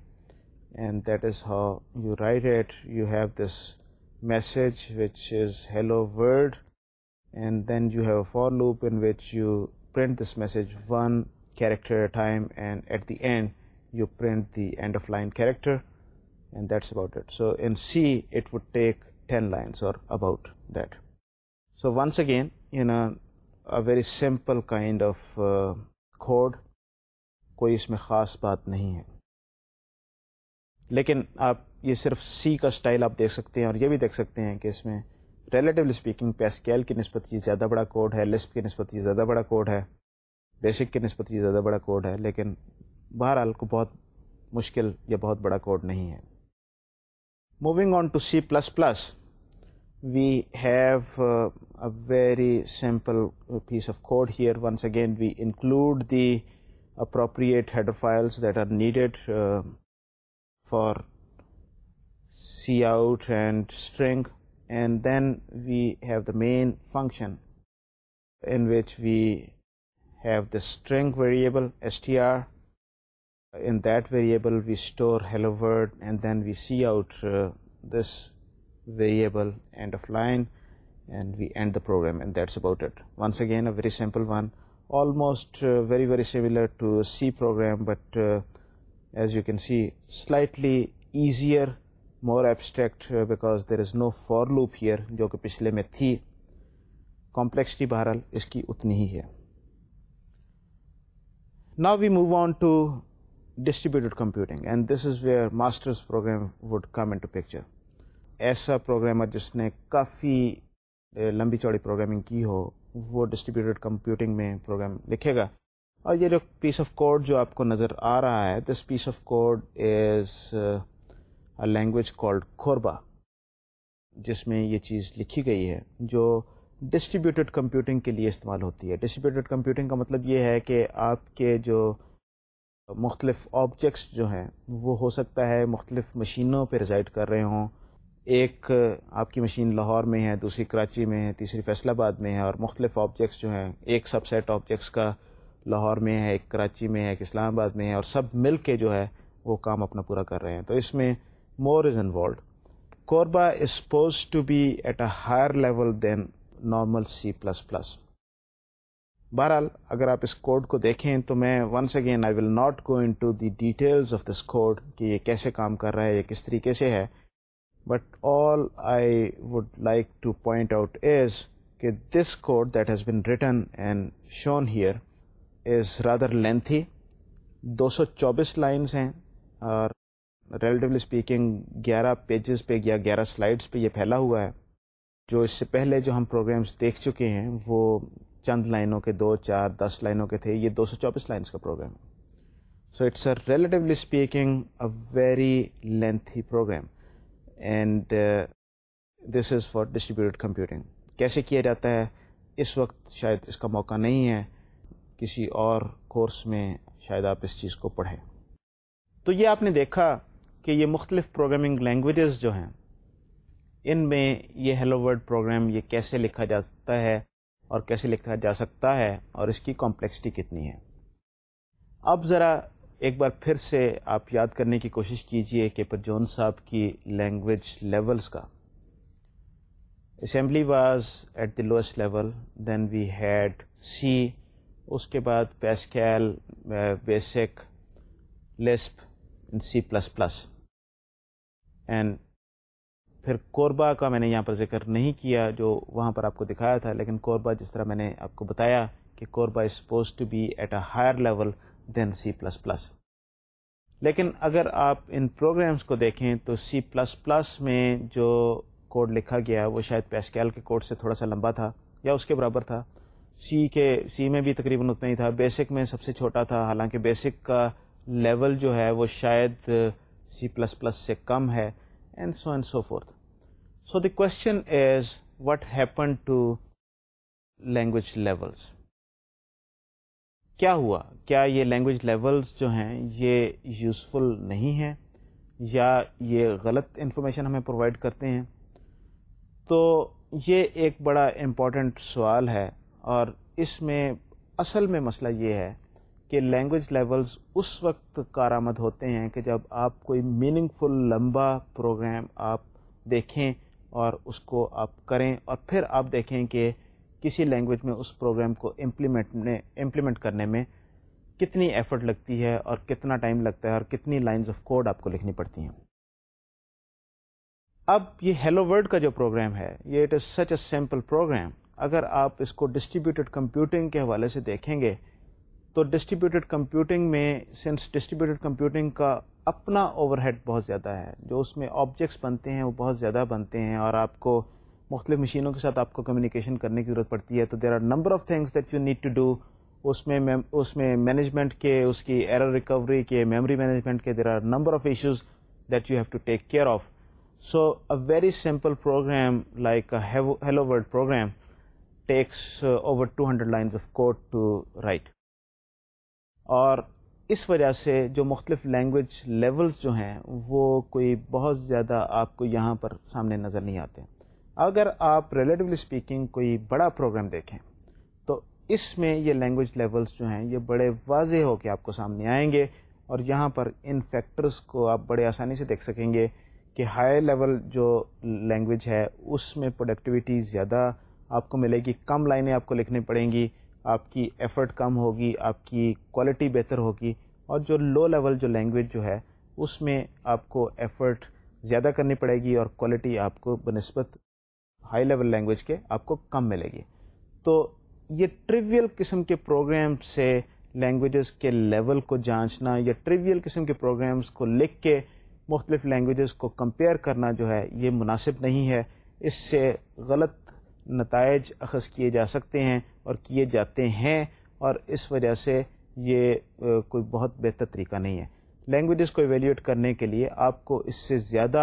Speaker 1: and that is how you write it. You have this message which is hello world and then you have for loop in which you print this message one character time and at the end you print the end of line character and that's about it so in C it would take ten lines or about that so once again in very simple kind of code کوئی اس میں خاص بات نہیں ہے لیکن آپ یہ صرف سی کا سٹائل آپ دیکھ سکتے ہیں اور یہ بھی دیکھ سکتے ہیں کہ اس میں ریلیٹیولی اسپیکنگ پیسکیل کی نسبت یہ زیادہ بڑا کوڈ ہے لسپ کی نسبت یہ زیادہ بڑا کوڈ ہے بیسک کی نسبت یہ زیادہ بڑا کوڈ ہے لیکن بہرحال کو بہت مشکل یا بہت بڑا کوڈ نہیں ہے moving on to C plus plus we have a very simple piece of code here once again we include the appropriate head files that are needed for cout and string, and then we have the main function in which we have the string variable str. In that variable we store hello world, and then we cout uh, this variable end of line, and we end the program, and that's about it. Once again, a very simple one, almost uh, very, very similar to C program, but uh, as you can see, slightly easier more abstract because there is no for loop here جو کہ پچھلے میں تھی complexity بہرحال اس کی اتنی ہی ہے نا we move on to distributed computing and this is where program would come into to picture ایسا پروگرام جس نے کافی لمبی چوڑی پروگرامنگ کی ہو وہ ڈسٹریبیوٹیڈ کمپیوٹنگ میں پروگرام لکھے گا اور یہ جو پیس آف کوڈ جو آپ کو نظر آ رہا ہے this piece of code is language called CORBA جس میں یہ چیز لکھی گئی ہے جو ڈسٹریبیوٹیڈ کمپیوٹنگ کے لیے استعمال ہوتی ہے ڈسٹریبیوٹیڈ کمپیوٹنگ کا مطلب یہ ہے کہ آپ کے جو مختلف آبجیکٹس جو ہیں وہ ہو سکتا ہے مختلف مشینوں پہ ریزائڈ کر رہے ہوں ایک آپ کی مشین لاہور میں ہے دوسری کراچی میں ہے تیسری فیصل آباد میں ہے اور مختلف آبجیکٹس جو ہیں ایک سب سیٹ آبجیکٹس کا لاہور میں ہے ایک کراچی میں ہے ایک اسلام آباد میں ہے اور سب مل کے جو ہے وہ کام اپنا پورا کر رہے ہیں تو اس میں more is involved CORBA is supposed to be at a higher level than normal C plus plus بہرحال اگر آپ اس کوڈ کو دیکھیں تو میں once again I will not go into the details of this code کہ یہ کیسے کام کر رہا ہے یہ کس طریقے سے ہے but all I would like to point out is کہ this code that has been written and shown here is rather lengthy دو سو چوبیس لائنس ہیں اور ریلیٹیولی اسپیکنگ گیارہ پیجز پہ یا گیارہ سلائیڈس پہ یہ پھیلا ہوا ہے جو اس سے پہلے جو ہم پروگرامس دیکھ چکے ہیں وہ چند لائنوں کے دو چار دس لائنوں کے تھے یہ دو سو چوبیس لائنس کا program so it's a relatively speaking a very lengthy program and this is for distributed computing کیسے کیا جاتا ہے اس وقت شاید اس کا موقع نہیں ہے کسی اور کورس میں شاید آپ اس چیز کو پڑھیں تو یہ آپ نے دیکھا کہ یہ مختلف پروگرامنگ لینگویجز جو ہیں ان میں یہ ہیلو ورڈ پروگرام یہ کیسے لکھا جا سکتا ہے اور کیسے لکھا جا سکتا ہے اور اس کی کمپلیکسٹی کتنی ہے اب ذرا ایک بار پھر سے آپ یاد کرنے کی کوشش کیجئے کہ پرجون صاحب کی لینگویج لیولز کا assembly was at the lowest level then we had C اس کے بعد Pascal BASIC in C plus plus and پھر کوربا کا میں نے یہاں پر ذکر نہیں کیا جو وہاں پر آپ کو دکھایا تھا لیکن کوربا جس طرح میں نے آپ کو بتایا کہ CORBA suppose to be at a higher level than C plus plus لیکن اگر آپ ان پروگرامس کو دیکھیں تو سی پلس پلس میں جو کوڈ لکھا گیا وہ شاید پیسکیل کے کوڈ سے تھوڑا سا لمبا تھا یا اس کے برابر تھا سی کے سی میں بھی تقریباً اتنا ہی تھا بیسک میں سب سے چھوٹا تھا حالانکہ بیسک کا لیول جو ہے وہ شاید سی پلس پلس سے کم ہے and so and so Forth so the question is what happen to language levels کیا ہوا کیا یہ لینگویج لیولس جو ہیں یہ یوزفل نہیں ہیں یا یہ غلط انفارمیشن ہمیں پرووائڈ کرتے ہیں تو یہ ایک بڑا امپورٹنٹ سوال ہے اور اس میں اصل میں مسئلہ یہ ہے کہ لینگویج لیولز اس وقت کارآمد ہوتے ہیں کہ جب آپ کوئی میننگ فل لمبا پروگرام آپ دیکھیں اور اس کو آپ کریں اور پھر آپ دیکھیں کہ کسی لینگویج میں اس پروگرام کو امپلیمنٹ نے امپلیمنٹ کرنے میں کتنی ایفرٹ لگتی ہے اور کتنا ٹائم لگتا ہے اور کتنی لائنز آف کوڈ آپ کو لکھنی پڑتی ہیں اب یہ ہیلو ورلڈ کا جو پروگرام ہے یہ it is such a simple program اگر آپ اس کو ڈسٹریبیوٹیڈ کمپیوٹنگ کے حوالے سے دیکھیں گے تو ڈسٹریبیوٹیڈ کمپیوٹنگ میں سنس ڈسٹریبیوٹیڈ کمپیوٹنگ کا اپنا اوور ہیڈ بہت زیادہ ہے جو اس میں آبجیکٹس بنتے ہیں وہ بہت زیادہ بنتے ہیں اور آپ کو مختلف مشینوں کے ساتھ آپ کو کمیونیکیشن کرنے کی ضرورت پڑتی ہے تو there are number of things that you need to do اس میں اس میں مینجمنٹ کے اس کی ایرر ریکوری کے میموری مینجمنٹ کے there are number of issues that you have to take care of so a very simple program like hello world program takes over two hundred lines of code to write اور اس وجہ سے جو مختلف language levels جو ہیں وہ کوئی بہت زیادہ آپ کو یہاں پر سامنے نظر نہیں آتے اگر آپ ریلیٹیولی اسپیکنگ کوئی بڑا پروگرام دیکھیں تو اس میں یہ لینگویج لیولز جو ہیں یہ بڑے واضح ہو کے آپ کو سامنے آئیں گے اور یہاں پر ان فیکٹرز کو آپ بڑے آسانی سے دیکھ سکیں گے کہ ہائی لیول جو لینگویج ہے اس میں پروڈکٹیوٹی زیادہ آپ کو ملے گی کم لائنیں آپ کو لکھنی پڑیں گی آپ کی ایفرٹ کم ہوگی آپ کی کوالٹی بہتر ہوگی اور جو لو لیول جو لینگویج جو ہے اس میں آپ کو ایفرٹ زیادہ کرنی پڑے گی اور کوالٹی آپ کو بہ نسبت ہائی لیول لینگویج کے آپ کو کم ملے گی تو یہ ٹریویل قسم کے پروگرام سے لینگویجز کے لیول کو جانچنا یا ٹریویل قسم کے پروگرامز کو لکھ کے مختلف لینگویجز کو کمپیئر کرنا جو ہے یہ مناسب نہیں ہے اس سے غلط نتائج اخذ کیے جا سکتے ہیں اور کیے جاتے ہیں اور اس وجہ سے یہ کوئی بہت بہتر طریقہ نہیں ہے لینگویجز کو ایویلیویٹ کرنے کے لیے آپ کو اس سے زیادہ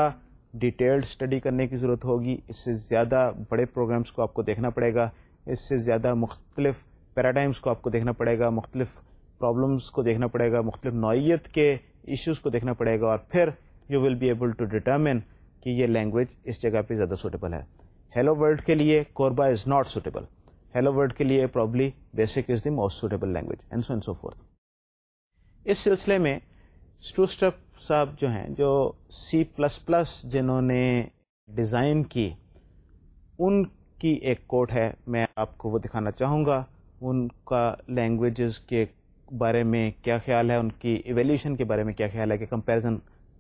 Speaker 1: ڈیٹیلڈ اسٹڈی کرنے کی ضرورت ہوگی اس سے زیادہ بڑے پروگرامس کو آپ کو دیکھنا پڑے گا اس سے زیادہ مختلف پیراڈائمس کو آپ کو دیکھنا پڑے گا مختلف پرابلمس کو دیکھنا پڑے گا مختلف نوعیت کے ایشوز کو دیکھنا پڑے گا اور پھر you will be able to determine کہ یہ لینگویج اس جگہ پہ زیادہ سوٹیبل ہے ہیلو ورلڈ کے لیے CORBA is not suitable hello world کے لیے probably BASIC is the most suitable language and and so so Forth اس سلسلے میں اسٹوسٹپ صاحب جو ہیں جو سی پلس پلس جنہوں نے ڈیزائن کی ان کی ایک کوٹ ہے میں آپ کو وہ دکھانا چاہوں گا ان کا لینگویجز کے بارے میں کیا خیال ہے ان کی ایویلیوشن کے بارے میں کیا خیال ہے کہ کمپیریزن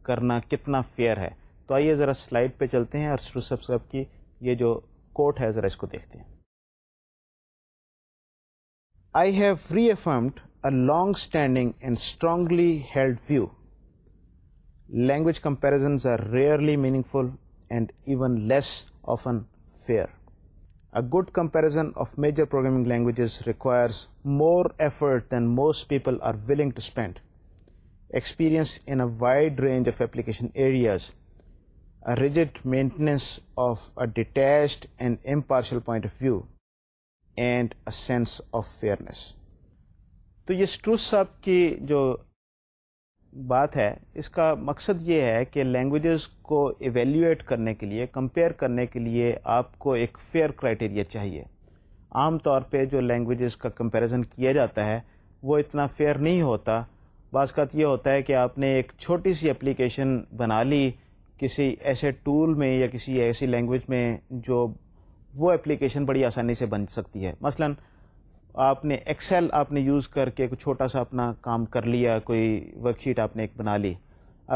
Speaker 1: کرنا کتنا فیئر ہے تو آئیے ذرا سلائڈ پہ چلتے ہیں اور اسٹوسٹپ صاحب کی یہ جو کوٹ ہے ذرا اس کو دیکھتے ہیں I have reaffirmed a long-standing and strongly held view. Language comparisons are rarely meaningful and even less often fair. A good comparison of major programming languages requires more effort than most people are willing to spend. Experience in a wide range of application areas, a rigid maintenance of a detached and impartial point of view, and a sense of fairness تو یہ اسٹروس صاحب کی جو بات ہے اس کا مقصد یہ ہے کہ لینگویجز کو ایویلیویٹ کرنے کے لیے کمپیئر کرنے کے لیے آپ کو ایک فیئر کرائٹیریا چاہیے عام طور پہ جو لینگویجز کا کمپیریزن کیا جاتا ہے وہ اتنا فیئر نہیں ہوتا بعض کا یہ ہوتا ہے کہ آپ نے ایک چھوٹی سی اپلیکیشن بنا لی کسی ایسے ٹول میں یا کسی ایسی لینگویج میں جو وہ اپلیکیشن بڑی آسانی سے بن سکتی ہے مثلا آپ نے ایکسل آپ نے یوز کر کے کوئی چھوٹا سا اپنا کام کر لیا کوئی ورک شیٹ آپ نے ایک بنا لی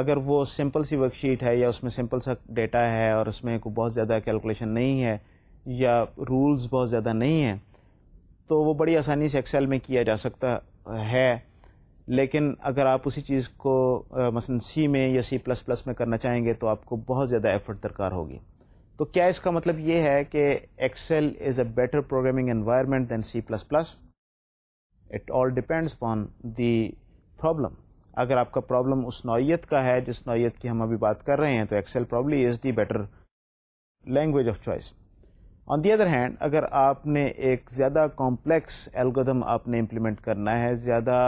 Speaker 1: اگر وہ سمپل سی ورک شیٹ ہے یا اس میں سمپل سا ڈیٹا ہے اور اس میں کوئی بہت زیادہ کیلکولیشن نہیں ہے یا رولز بہت زیادہ نہیں ہیں تو وہ بڑی آسانی سے ایکسل میں کیا جا سکتا ہے لیکن اگر آپ اسی چیز کو مثلاً سی میں یا سی پلس پلس میں کرنا چاہیں گے تو آپ کو بہت زیادہ ایفرٹ درکار ہوگی تو کیا اس کا مطلب یہ ہے کہ Excel is a better programming environment than C plus plus it all depends on the problem اگر آپ کا پرابلم اس نوعیت کا ہے جس نوعیت کی ہم ابھی بات کر رہے ہیں تو Excel probably is the better language of choice on the other hand اگر آپ نے ایک زیادہ کمپلیکس الگودم آپ نے امپلیمنٹ کرنا ہے زیادہ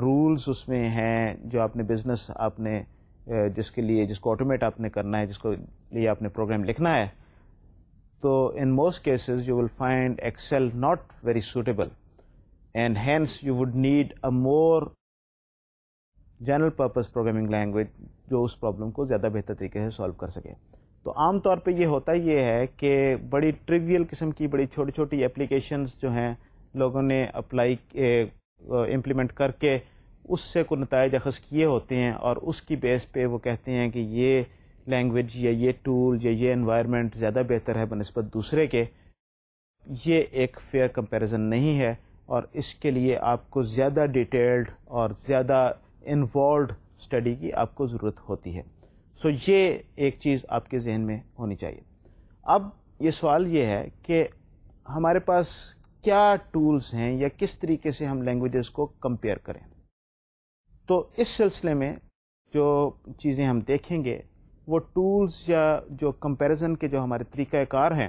Speaker 1: رولس اس میں ہیں جو آپ نے بزنس آپ نے جس کے لیے جس کو آٹومیٹ آپ نے کرنا ہے جس کو لیے آپ نے پروگرام لکھنا ہے تو in most cases you will find Excel not very suitable and hence you would need a more general purpose programming language جو اس پرابلم کو زیادہ بہتر طریقے سے سالو کر سکے تو عام طور پہ یہ ہوتا یہ ہے کہ بڑی ٹریویل قسم کی بڑی چھوٹی چھوٹی اپلیکیشنز جو ہیں لوگوں نے اپلائی امپلیمنٹ کر کے اس سے کوئی نتائج اخذ کیے ہوتے ہیں اور اس کی بیس پہ وہ کہتے ہیں کہ یہ لینگویج یا یہ ٹول یا یہ انوائرمنٹ زیادہ بہتر ہے بنسبت دوسرے کے یہ ایک فیئر کمپیریزن نہیں ہے اور اس کے لیے آپ کو زیادہ ڈیٹیلڈ اور زیادہ انوالوڈ اسٹڈی کی آپ کو ضرورت ہوتی ہے سو so یہ ایک چیز آپ کے ذہن میں ہونی چاہیے اب یہ سوال یہ ہے کہ ہمارے پاس کیا ٹولز ہیں یا کس طریقے سے ہم لینگویجز کو کمپیئر کریں تو اس سلسلے میں جو چیزیں ہم دیکھیں گے وہ ٹولز یا جو کمپیریزن کے جو ہمارے طریقہ کار ہیں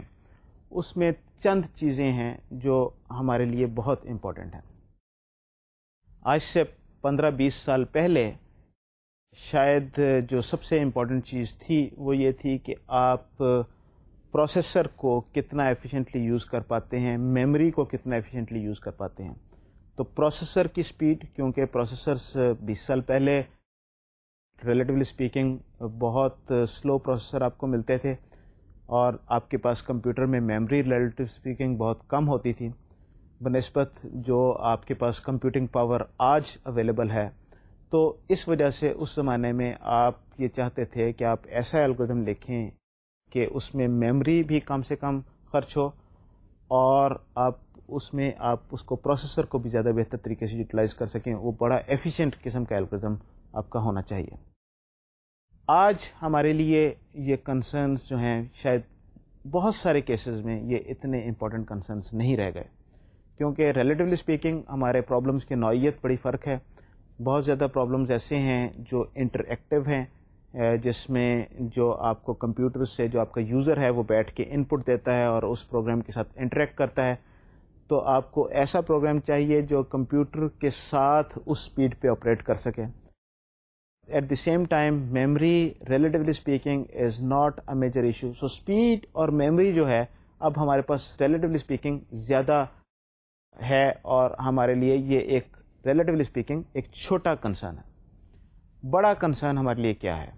Speaker 1: اس میں چند چیزیں ہیں جو ہمارے لیے بہت امپورٹنٹ ہیں آج سے پندرہ بیس سال پہلے شاید جو سب سے امپورٹنٹ چیز تھی وہ یہ تھی کہ آپ پروسیسر کو کتنا ایفیشینٹلی یوز کر پاتے ہیں میموری کو کتنا ایفیشینٹلی یوز کر پاتے ہیں تو پروسیسر کی سپیڈ کیونکہ پروسیسرس بیس سال پہلے ریلیٹیولی اسپیکنگ بہت سلو uh, پروسیسر آپ کو ملتے تھے اور آپ کے پاس کمپیوٹر میں میموری ریلیٹیو اسپیکنگ بہت کم ہوتی تھی بنسبت جو آپ کے پاس کمپیوٹنگ پاور آج اویلیبل ہے تو اس وجہ سے اس زمانے میں آپ یہ چاہتے تھے کہ آپ ایسا الگودم لکھیں کہ اس میں میمری بھی کم سے کم خرچ ہو اور آپ اس میں آپ اس کو پروسیسر کو بھی زیادہ بہتر طریقے سے یوٹیلائز کر سکیں وہ بڑا ایفیشینٹ قسم کا الگودم آپ کا ہونا چاہیے آج ہمارے لیے یہ کنسرنس جو ہیں شاید بہت سارے کیسز میں یہ اتنے امپورٹنٹ کنسرنس نہیں رہ گئے کیونکہ ریلیٹیولی اسپیکنگ ہمارے پرابلمس کی نوعیت بڑی فرق ہے بہت زیادہ پرابلمس ایسے ہیں جو انٹر ایکٹیو ہیں جس میں جو آپ کو کمپیوٹر سے جو آپ کا یوزر ہے وہ بیٹھ کے ان پٹ دیتا ہے اور اس پروگرام کے ساتھ انٹریکٹ کرتا ہے تو آپ کو ایسا پروگرام چاہیے جو کمپیوٹر کے ساتھ اس سپیڈ پہ آپریٹ کر سکے at the same time memory relatively speaking is not a major issue so speed اور میموری جو ہے اب ہمارے پاس ریلیٹیولی اسپیکنگ زیادہ ہے اور ہمارے لیے یہ ایک ریلیٹیولی اسپیکنگ ایک چھوٹا کنسرن ہے بڑا کنسرن ہمارے لیے کیا ہے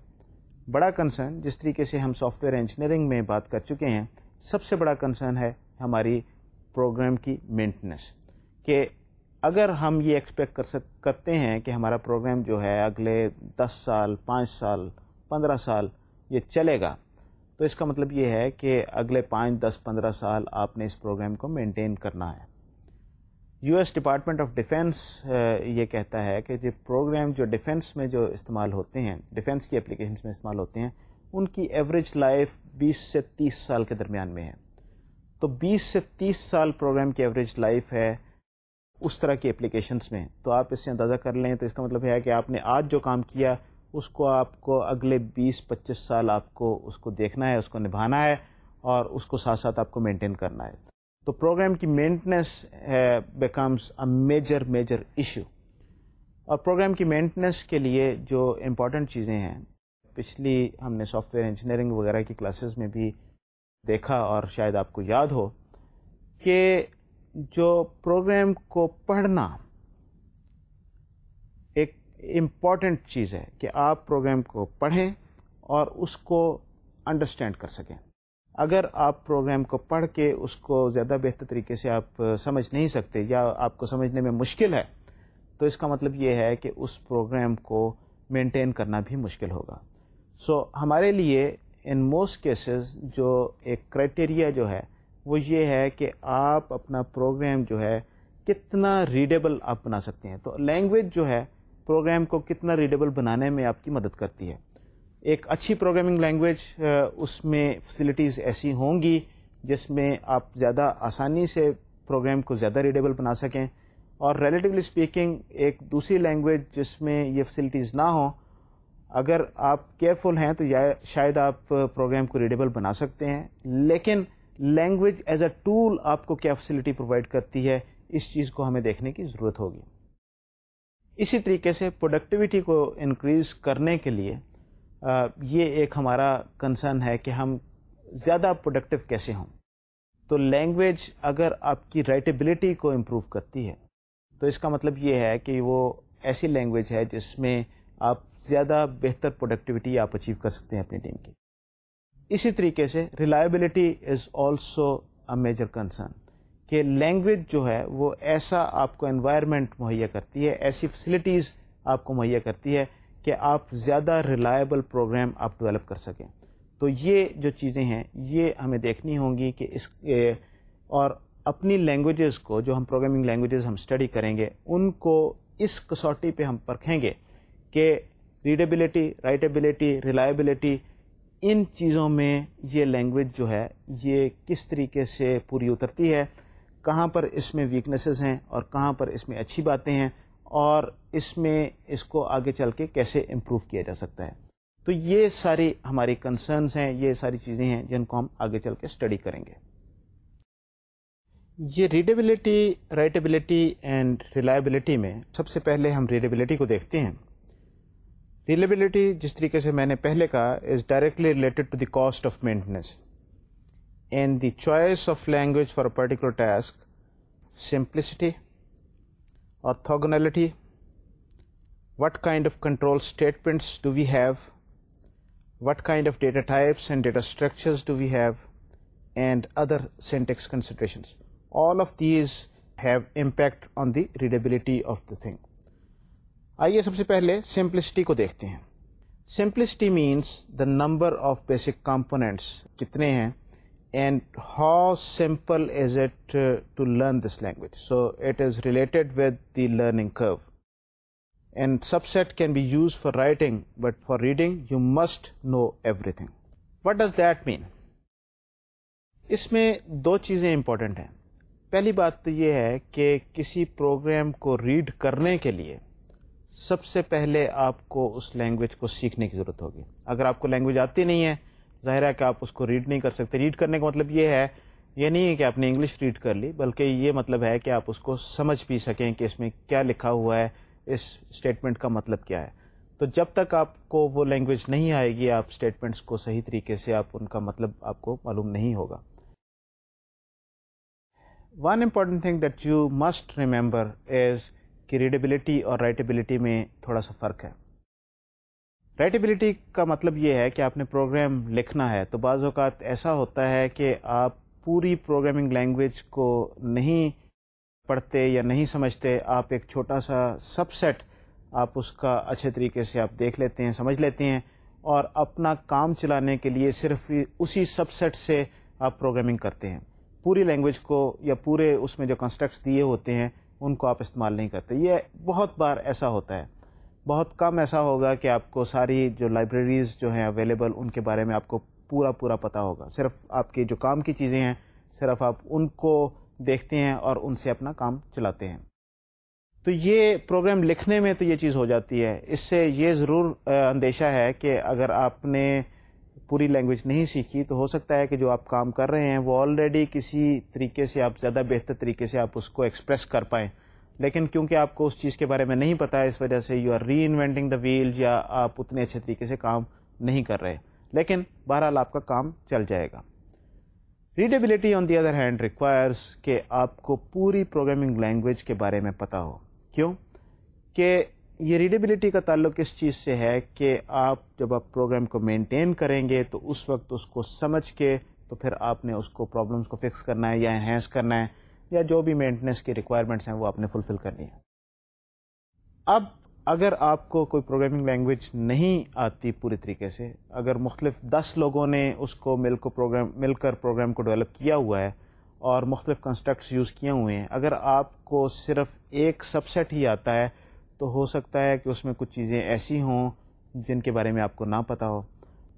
Speaker 1: بڑا کنسرن جس طریقے سے ہم سافٹ ویئر انجینئرنگ میں بات کر چکے ہیں سب سے بڑا کنسرن ہے ہماری پروگرام کی مینٹننس کہ اگر ہم یہ ایکسپیکٹ کر سک کرتے ہیں کہ ہمارا پروگرام جو ہے اگلے دس سال پانچ سال پندرہ سال یہ چلے گا تو اس کا مطلب یہ ہے کہ اگلے پانچ دس پندرہ سال آپ نے اس پروگرام کو مینٹین کرنا ہے U S Department of Defense یہ کہتا ہے کہ جو پروگرام جو ڈیفینس میں جو استعمال ہوتے ہیں ڈیفینس کی اپلیکیشنس میں استعمال ہوتے ہیں ان کی ایوریج لائف بیس سے تیس سال کے درمیان میں ہے تو بیس سے تیس سال پروگرام کی ایوریج لائف ہے اس طرح کی اپلیکیشنس میں تو آپ اس سے اندازہ کر لیں تو اس کا مطلب ہے کہ آپ نے آج جو کام کیا اس کو آپ کو اگلے بیس پچیس سال آپ کو اس کو دیکھنا ہے اس کو نبھانا ہے اور اس کو ساتھ ساتھ آپ کو مینٹین کرنا ہے تو پروگرام کی maintenance becomes a major major issue اور پروگرام کی مینٹننس کے لیے جو امپورٹنٹ چیزیں ہیں پچھلی ہم نے سافٹ ویئر انجینئرنگ وغیرہ کی کلاسز میں بھی دیکھا اور شاید آپ کو یاد ہو کہ جو پروگرام کو پڑھنا ایک امپورٹنٹ چیز ہے کہ آپ پروگرام کو پڑھیں اور اس کو انڈرسٹینڈ کر سکیں اگر آپ پروگرام کو پڑھ کے اس کو زیادہ بہتر طریقے سے آپ سمجھ نہیں سکتے یا آپ کو سمجھنے میں مشکل ہے تو اس کا مطلب یہ ہے کہ اس پروگرام کو مینٹین کرنا بھی مشکل ہوگا سو so, ہمارے لیے ان موسٹ کیسز جو ایک کرائٹیریا جو ہے وہ یہ ہے کہ آپ اپنا پروگرام جو ہے کتنا ریڈیبل آپ بنا سکتے ہیں تو لینگویج جو ہے پروگرام کو کتنا ریڈیبل بنانے میں آپ کی مدد کرتی ہے ایک اچھی پروگرامنگ لینگویج اس میں فیسلٹیز ایسی ہوں گی جس میں آپ زیادہ آسانی سے پروگرام کو زیادہ ریڈیبل بنا سکیں اور ریلیٹیولی اسپیکنگ ایک دوسری لینگویج جس میں یہ فیسلٹیز نہ ہوں اگر آپ کیئرفل ہیں تو شاید آپ پروگرام کو ریڈیبل بنا سکتے ہیں لیکن لینگویج ایز اے ٹول آپ کو کیا فیسلٹی پرووائڈ کرتی ہے اس چیز کو ہمیں دیکھنے کی ضرورت ہوگی اسی طریقے سے پروڈکٹیوٹی کو انکریز کرنے کے لیے یہ ایک ہمارا کنسرن ہے کہ ہم زیادہ پروڈکٹیو کیسے ہوں تو لینگویج اگر آپ کی رائٹیبلٹی کو امپروو کرتی ہے تو اس کا مطلب یہ ہے کہ وہ ایسی لینگویج ہے جس میں آپ زیادہ بہتر پروڈکٹیوٹی آپ اچیو کر سکتے ہیں اپنی ٹیم کی اسی طریقے سے reliability is also a major concern کہ لینگویج جو ہے وہ ایسا آپ کو انوائرمنٹ مہیا کرتی ہے ایسی فیسلٹیز آپ کو مہیا کرتی ہے کہ آپ زیادہ ریلائبل پروگرام آپ ڈیولپ کر سکیں تو یہ جو چیزیں ہیں یہ ہمیں دیکھنی ہوں گی کہ اس اور اپنی لینگویجز کو جو ہم پروگرامنگ لینگویجز ہم اسٹڈی کریں گے ان کو اس کسوٹی پہ ہم پرکھیں گے کہ ریڈیبلٹی رائٹیبلٹی ریلائبلٹی ان چیزوں میں یہ لینگویج جو ہے یہ کس طریقے سے پوری اترتی ہے کہاں پر اس میں ویکنیسز ہیں اور کہاں پر اس میں اچھی باتیں ہیں اور اس میں اس کو آگے چل کے کیسے امپروو کیا جا سکتا ہے تو یہ ساری ہماری کنسرنس ہیں یہ ساری چیزیں ہیں جن کو ہم آگے چل کے اسٹڈی کریں گے یہ ریڈیبلٹی رائٹیبلٹی اینڈ ریلائبلٹی میں سب سے پہلے ہم ریڈیبلٹی کو دیکھتے ہیں ریلیبلٹی جس طریقے سے میں نے پہلے کہا is directly related to the cost of maintenance and the choice of language for particular task simplicity what kind of control statements do we have what kind of data types and data structures do we have and other syntax ادرکس all of these have impact on the readability of the thing آئیے سب سے پہلے simplicity کو دیکھتے ہیں simplicity means the number of basic components کتنے ہیں and how simple is it to learn this language so it is related with the learning curve and subset can be used for writing but for reading you must know everything what does that mean اس میں دو چیزیں important ہیں پہلی بات تو یہ ہے کہ کسی پروگرام کو ریڈ کرنے کے لیے سب سے پہلے آپ کو اس لینگویج کو سیکھنے کی ضرورت ہوگی اگر آپ کو لینگویج آتی نہیں ہے ظاہر ہے کہ آپ اس کو ریڈ نہیں کر سکتے ریڈ کرنے کا مطلب یہ ہے یہ نہیں ہے کہ آپ نے انگلش ریڈ کر لی بلکہ یہ مطلب ہے کہ آپ اس کو سمجھ بھی سکیں کہ اس میں کیا لکھا ہوا ہے اس اسٹیٹمنٹ کا مطلب کیا ہے تو جب تک آپ کو وہ لینگویج نہیں آئے گی آپ اسٹیٹمنٹس کو صحیح طریقے سے آپ ان کا مطلب آپ کو معلوم نہیں ہوگا one important thing that you must remember as کہ ریڈیبلٹی اور رائٹیبلٹی میں تھوڑا سا فرق ہے رائٹیبلٹی کا مطلب یہ ہے کہ آپ نے پروگرام لکھنا ہے تو بعض اوقات ایسا ہوتا ہے کہ آپ پوری پروگرامنگ لینگویج کو نہیں پڑھتے یا نہیں سمجھتے آپ ایک چھوٹا سا سب سیٹ آپ اس کا اچھے طریقے سے آپ دیکھ لیتے ہیں سمجھ لیتے ہیں اور اپنا کام چلانے کے لیے صرف اسی سب سیٹ سے آپ پروگرامنگ کرتے ہیں پوری لینگویج کو یا پورے اس میں جو کنسٹرکٹس دیے ہوتے ہیں ان کو آپ استعمال نہیں کرتے یہ بہت بار ایسا ہوتا ہے بہت کم ایسا ہوگا کہ آپ کو ساری جو لائبریریز جو ہیں اویلیبل ان کے بارے میں آپ کو پورا پورا پتہ ہوگا صرف آپ کی جو کام کی چیزیں ہیں صرف آپ ان کو دیکھتے ہیں اور ان سے اپنا کام چلاتے ہیں تو یہ پروگرام لکھنے میں تو یہ چیز ہو جاتی ہے اس سے یہ ضرور اندیشہ ہے کہ اگر آپ نے پوری لینگویج نہیں سیکھی تو ہو سکتا ہے کہ جو آپ کام کر رہے ہیں وہ آلریڈی کسی طریقے سے آپ زیادہ بہتر طریقے سے آپ اس کو ایکسپریس کر پائیں لیکن کیونکہ آپ کو اس چیز کے بارے میں نہیں پتا ہے اس وجہ سے you are reinventing the wheel یا آپ اتنے اچھے طریقے سے کام نہیں کر رہے لیکن بہرحال آپ کا کام چل جائے گا readability on the other hand requires کہ آپ کو پوری پروگرامنگ لینگویج کے بارے میں پتہ ہو کیوں کہ یہ ریڈیبلٹی کا تعلق اس چیز سے ہے کہ آپ جب آپ پروگرام کو مینٹین کریں گے تو اس وقت اس کو سمجھ کے تو پھر آپ نے اس کو پرابلمس کو فکس کرنا ہے یا انہینس کرنا ہے یا جو بھی مینٹننس کی ریکوائرمنٹس ہیں وہ آپ نے فلفل کرنی ہے اب اگر آپ کو کوئی پروگرامنگ لینگویج نہیں آتی پوری طریقے سے اگر مختلف دس لوگوں نے اس کو مل کو پروگرام مل کر پروگرام کو ڈیولپ کیا ہوا ہے اور مختلف کنسٹرکٹس یوز کیے ہوئے ہیں اگر آپ کو صرف ایک سب سیٹ ہی آتا ہے تو ہو سکتا ہے کہ اس میں کچھ چیزیں ایسی ہوں جن کے بارے میں آپ کو نہ پتہ ہو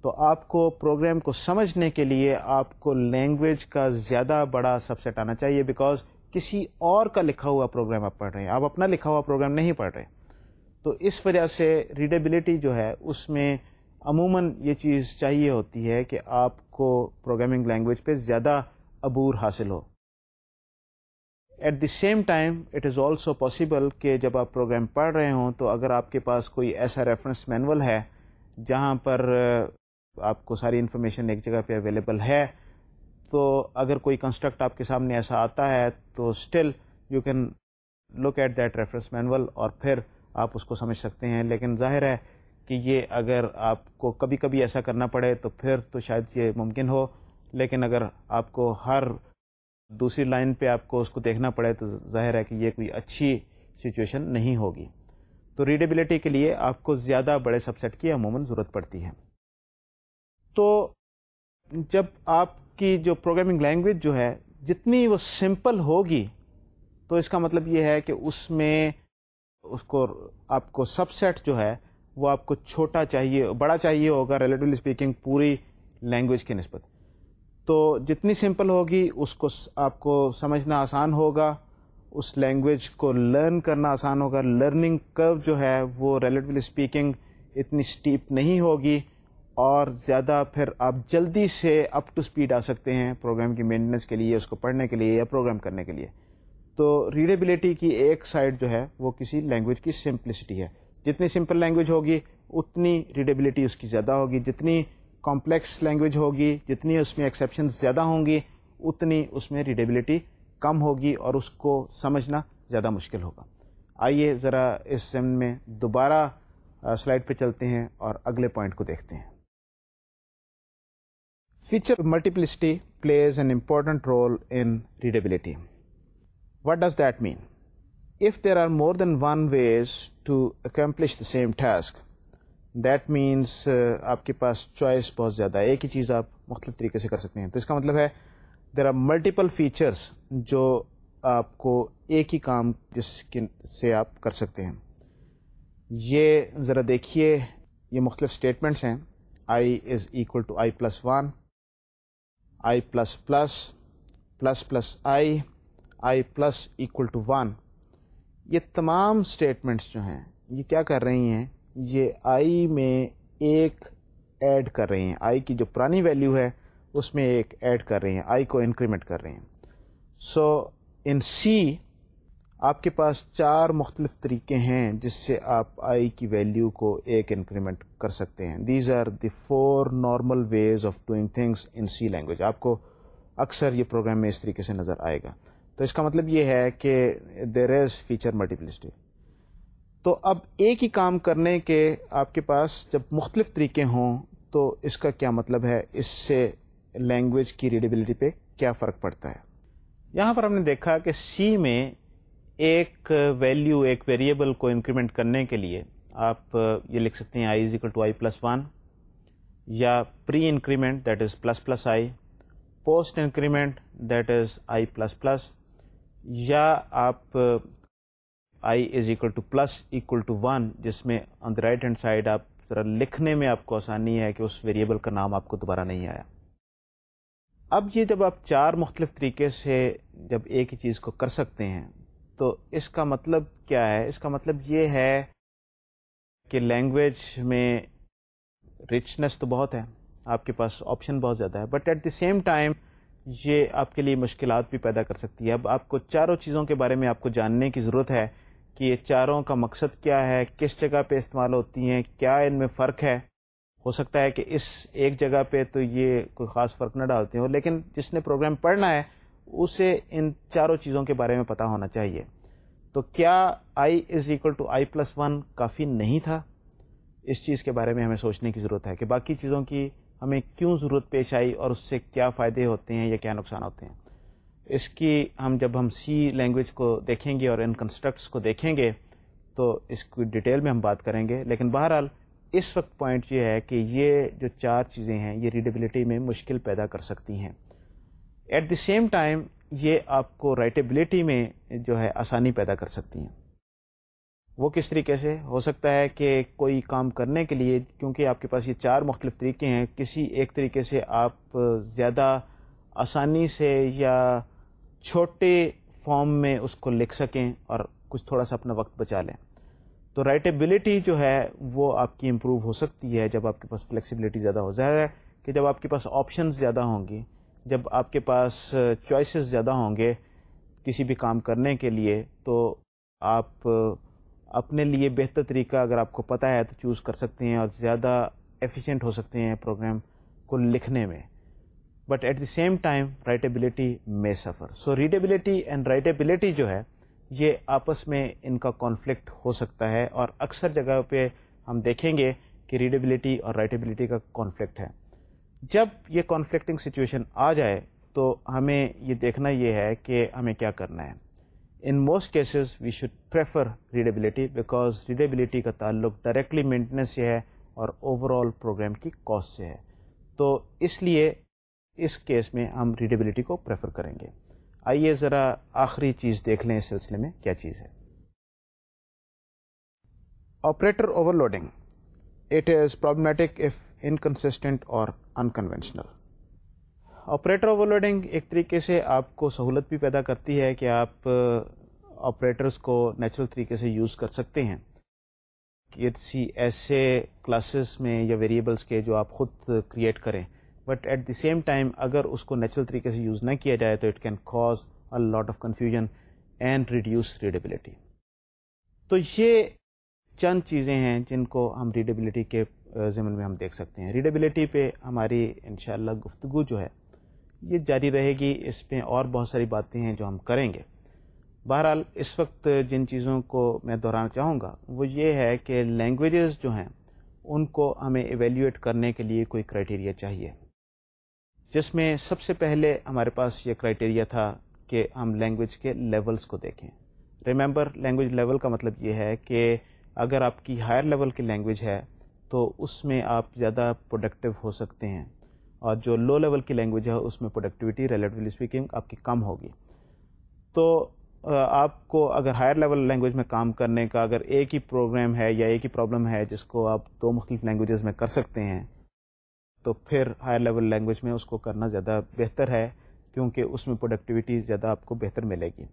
Speaker 1: تو آپ کو پروگرام کو سمجھنے کے لیے آپ کو لینگویج کا زیادہ بڑا سب سیٹ آنا چاہیے بیکاز کسی اور کا لکھا ہوا پروگرام آپ پڑھ رہے ہیں آپ اپنا لکھا ہوا پروگرام نہیں پڑھ رہے تو اس وجہ سے ریڈیبلٹی جو ہے اس میں عموماً یہ چیز چاہیے ہوتی ہے کہ آپ کو پروگرامنگ لینگویج پہ زیادہ عبور حاصل ہو at the same time it is also possible کہ جب آپ پروگرام پڑھ رہے ہوں تو اگر آپ کے پاس کوئی ایسا ریفرنس مینول ہے جہاں پر آپ کو ساری انفارمیشن ایک جگہ پہ اویلیبل ہے تو اگر کوئی کنسٹرکٹ آپ کے سامنے ایسا آتا ہے تو still you can look at that reference manual اور پھر آپ اس کو سمجھ سکتے ہیں لیکن ظاہر ہے کہ یہ اگر آپ کو کبھی کبھی ایسا کرنا پڑے تو پھر تو شاید یہ ممکن ہو لیکن اگر آپ کو ہر دوسری لائن پہ آپ کو اس کو دیکھنا پڑے تو ظاہر ہے کہ یہ کوئی اچھی سچویشن نہیں ہوگی تو ریڈیبلٹی کے لیے آپ کو زیادہ بڑے سب سیٹ کی عموماً ضرورت پڑتی ہے تو جب آپ کی جو پروگرامنگ لینگویج جو ہے جتنی وہ سمپل ہوگی تو اس کا مطلب یہ ہے کہ اس میں اس کو آپ کو سب سیٹ جو ہے وہ آپ کو چھوٹا چاہیے بڑا چاہیے ہوگا ریلیٹولی اسپیکنگ پوری لینگویج کی نسبت تو جتنی سمپل ہوگی اس کو آپ کو سمجھنا آسان ہوگا اس لینگویج کو لرن کرنا آسان ہوگا لرننگ کرو جو ہے وہ ریلیٹولی اسپیکنگ اتنی اسٹیپ نہیں ہوگی اور زیادہ پھر آپ جلدی سے اپ ٹو اسپیڈ آ سکتے ہیں پروگرام کی مینٹننس کے لیے اس کو پڑھنے کے لیے یا پروگرام کرنے کے لیے تو ریڈیبلٹی کی ایک سائڈ جو ہے وہ کسی لینگویج کی سمپلسٹی ہے جتنی سمپل لینگویج ہوگی اتنی ریڈیبلٹی اس کی زیادہ ہوگی جتنی کمپلیکس لینگویج ہوگی جتنی اس میں ایکسیپشن زیادہ ہوں گی اتنی اس میں ریڈیبلٹی کم ہوگی اور اس کو سمجھنا زیادہ مشکل ہوگا آئیے ذرا اس سم میں دوبارہ سلائڈ پہ چلتے ہیں اور اگلے پوائنٹ کو دیکھتے ہیں feature multiplicity plays an important role in readability what does that mean if there are more than one ways to accomplish the same task that means uh, آپ کے پاس چوائس بہت زیادہ ہے ایک ہی چیز آپ مختلف طریقے سے کر سکتے ہیں تو اس کا مطلب ہے دیر آر ملٹیپل فیچرس جو آپ کو ایک ہی کام جس کے سے آپ کر سکتے ہیں یہ ذرا دیکھیے یہ مختلف اسٹیٹمنٹس ہیں I is equal to I plus one I plus plus plus plus I I plus equal to one یہ تمام اسٹیٹمنٹس جو ہیں یہ کیا کر رہی ہیں یہ آئی میں ایک ایڈ کر رہے ہیں آئی کی جو پرانی ویلیو ہے اس میں ایک ایڈ کر رہے ہیں آئی کو انکریمنٹ کر رہے ہیں سو ان سی آپ کے پاس چار مختلف طریقے ہیں جس سے آپ آئی کی ویلیو کو ایک انکریمنٹ کر سکتے ہیں these are the four normal ways of doing things in C language آپ کو اکثر یہ پروگرام میں اس طریقے سے نظر آئے گا تو اس کا مطلب یہ ہے کہ دیر از فیچر ملٹیپلسٹی تو اب ایک ہی کام کرنے کے آپ کے پاس جب مختلف طریقے ہوں تو اس کا کیا مطلب ہے اس سے لینگویج کی ریڈیبلٹی پہ کیا فرق پڑتا ہے یہاں پر ہم نے دیکھا کہ سی میں ایک ویلیو ایک ویریبل کو انکریمنٹ کرنے کے لیے آپ یہ لکھ سکتے ہیں I is equal to I plus one یا pre increment that is plus plus I post increment that is I plus plus یا آپ I is equal to plus equal to one جس میں on the right hand side آپ ذرا لکھنے میں آپ کو آسانی ہے کہ اس ویریبل کا نام آپ کو دوبارہ نہیں آیا اب یہ جب آپ چار مختلف طریقے سے جب ایک ہی چیز کو کر سکتے ہیں تو اس کا مطلب کیا ہے اس کا مطلب یہ ہے کہ لینگویج میں رچنس تو بہت ہے آپ کے پاس آپشن بہت زیادہ ہے but at the same time یہ آپ کے لیے مشکلات بھی پیدا کر سکتی ہے اب آپ کو چاروں چیزوں کے بارے میں آپ کو جاننے کی ضرورت ہے کہ یہ چاروں کا مقصد کیا ہے کس جگہ پہ استعمال ہوتی ہیں کیا ان میں فرق ہے ہو سکتا ہے کہ اس ایک جگہ پہ تو یہ کوئی خاص فرق نہ ڈالتے ہوں لیکن جس نے پروگرام پڑھنا ہے اسے ان چاروں چیزوں کے بارے میں پتہ ہونا چاہیے تو کیا I is equal to I plus one کافی نہیں تھا اس چیز کے بارے میں ہمیں سوچنے کی ضرورت ہے کہ باقی چیزوں کی ہمیں کیوں ضرورت پیش آئی اور اس سے کیا فائدے ہوتے ہیں یا کیا نقصان ہوتے ہیں اس کی ہم جب ہم سی لینگویج کو دیکھیں گے اور ان کنسٹرکٹس کو دیکھیں گے تو اس کی ڈیٹیل میں ہم بات کریں گے لیکن بہرحال اس وقت پوائنٹ یہ ہے کہ یہ جو چار چیزیں ہیں یہ ریڈیبلٹی میں مشکل پیدا کر سکتی ہیں ایٹ دی سیم ٹائم یہ آپ کو رائٹیبلٹی میں جو ہے آسانی پیدا کر سکتی ہیں وہ کس طریقے سے ہو سکتا ہے کہ کوئی کام کرنے کے لیے کیونکہ آپ کے پاس یہ چار مختلف طریقے ہیں کسی ایک طریقے سے آپ زیادہ آسانی سے یا چھوٹے فارم میں اس کو لکھ سکیں اور کچھ تھوڑا سا اپنا وقت بچا لیں تو رائٹیبلٹی جو ہے وہ آپ کی امپروو ہو سکتی ہے جب آپ کے پاس فلیکسیبلٹی زیادہ ہو جائے کہ جب آپ کے پاس آپشنز زیادہ ہوں گی جب آپ کے پاس چوائسیز زیادہ ہوں گے کسی بھی کام کرنے کے لیے تو آپ اپنے لیے بہتر طریقہ اگر آپ کو پتہ ہے تو چوز کر سکتے ہیں اور زیادہ ایفیشینٹ ہو سکتے ہیں پروگرام کو لکھنے میں but at the same time writability may suffer so readability and writability جو ہے یہ آپس میں ان کا کانفلکٹ ہو سکتا ہے اور اکثر جگہ پہ ہم دیکھیں گے کہ ریڈیبلٹی اور رائٹیبلٹی کا کانفلکٹ ہے جب یہ کانفلکٹنگ سچویشن آ جائے تو ہمیں یہ دیکھنا یہ ہے کہ ہمیں کیا کرنا ہے in most cases we should prefer readability because readability کا تعلق ڈائریکٹلی مینٹننس سے ہے اور اوور آل پروگرام کی کاسٹ سے ہے تو اس لیے اس کیس میں ہم ریڈیبلٹی کو پریفر کریں گے آئیے ذرا آخری چیز دیکھ لیں اس سلسلے میں کیا چیز ہے operator overloading it is problematic if inconsistent اور انکنوینشنل آپریٹر اوور لوڈنگ ایک طریقے سے آپ کو سہولت بھی پیدا کرتی ہے کہ آپ آپریٹرس uh, کو نیچرل طریقے سے یوز کر سکتے ہیں کسی ایسے کلاسز میں یا ویریبلس کے جو آپ خود کریٹ کریں but at the same time اگر اس کو نیچرل طریقے سے یوز نہ کیا جائے تو it can cause a lot of confusion and reduce readability تو یہ چند چیزیں ہیں جن کو ہم ریڈیبلٹی کے ضمن میں ہم دیکھ سکتے ہیں ریڈیبلٹی پہ ہماری انشاءاللہ گفتگو جو ہے یہ جاری رہے گی اس پہ اور بہت ساری باتیں ہیں جو ہم کریں گے بہرحال اس وقت جن چیزوں کو میں دہرانا چاہوں گا وہ یہ ہے کہ لینگویجز جو ہیں ان کو ہمیں ایویلیویٹ کرنے کے لیے کوئی کرائٹیریا چاہیے جس میں سب سے پہلے ہمارے پاس یہ کرائٹیریا تھا کہ ہم لینگویج کے لیولس کو دیکھیں ریممبر لینگویج لیول کا مطلب یہ ہے کہ اگر آپ کی ہائر لیول کی لینگویج ہے تو اس میں آپ زیادہ پروڈکٹیو ہو سکتے ہیں اور جو لو لیول کی لینگویج ہے اس میں پروڈکٹیوٹی ریلیٹیولی اسپیکنگ آپ کی کم ہوگی تو آپ کو اگر ہائر لیول لینگویج میں کام کرنے کا اگر ایک ہی پروگرام ہے یا ایک ہی پرابلم ہے جس کو آپ دو مختلف لینگویجز میں کر سکتے ہیں تو پھر ہائر لیول لینگویج میں اس کو کرنا زیادہ بہتر ہے کیونکہ اس میں پروڈکٹیوٹی زیادہ آپ کو بہتر ملے گی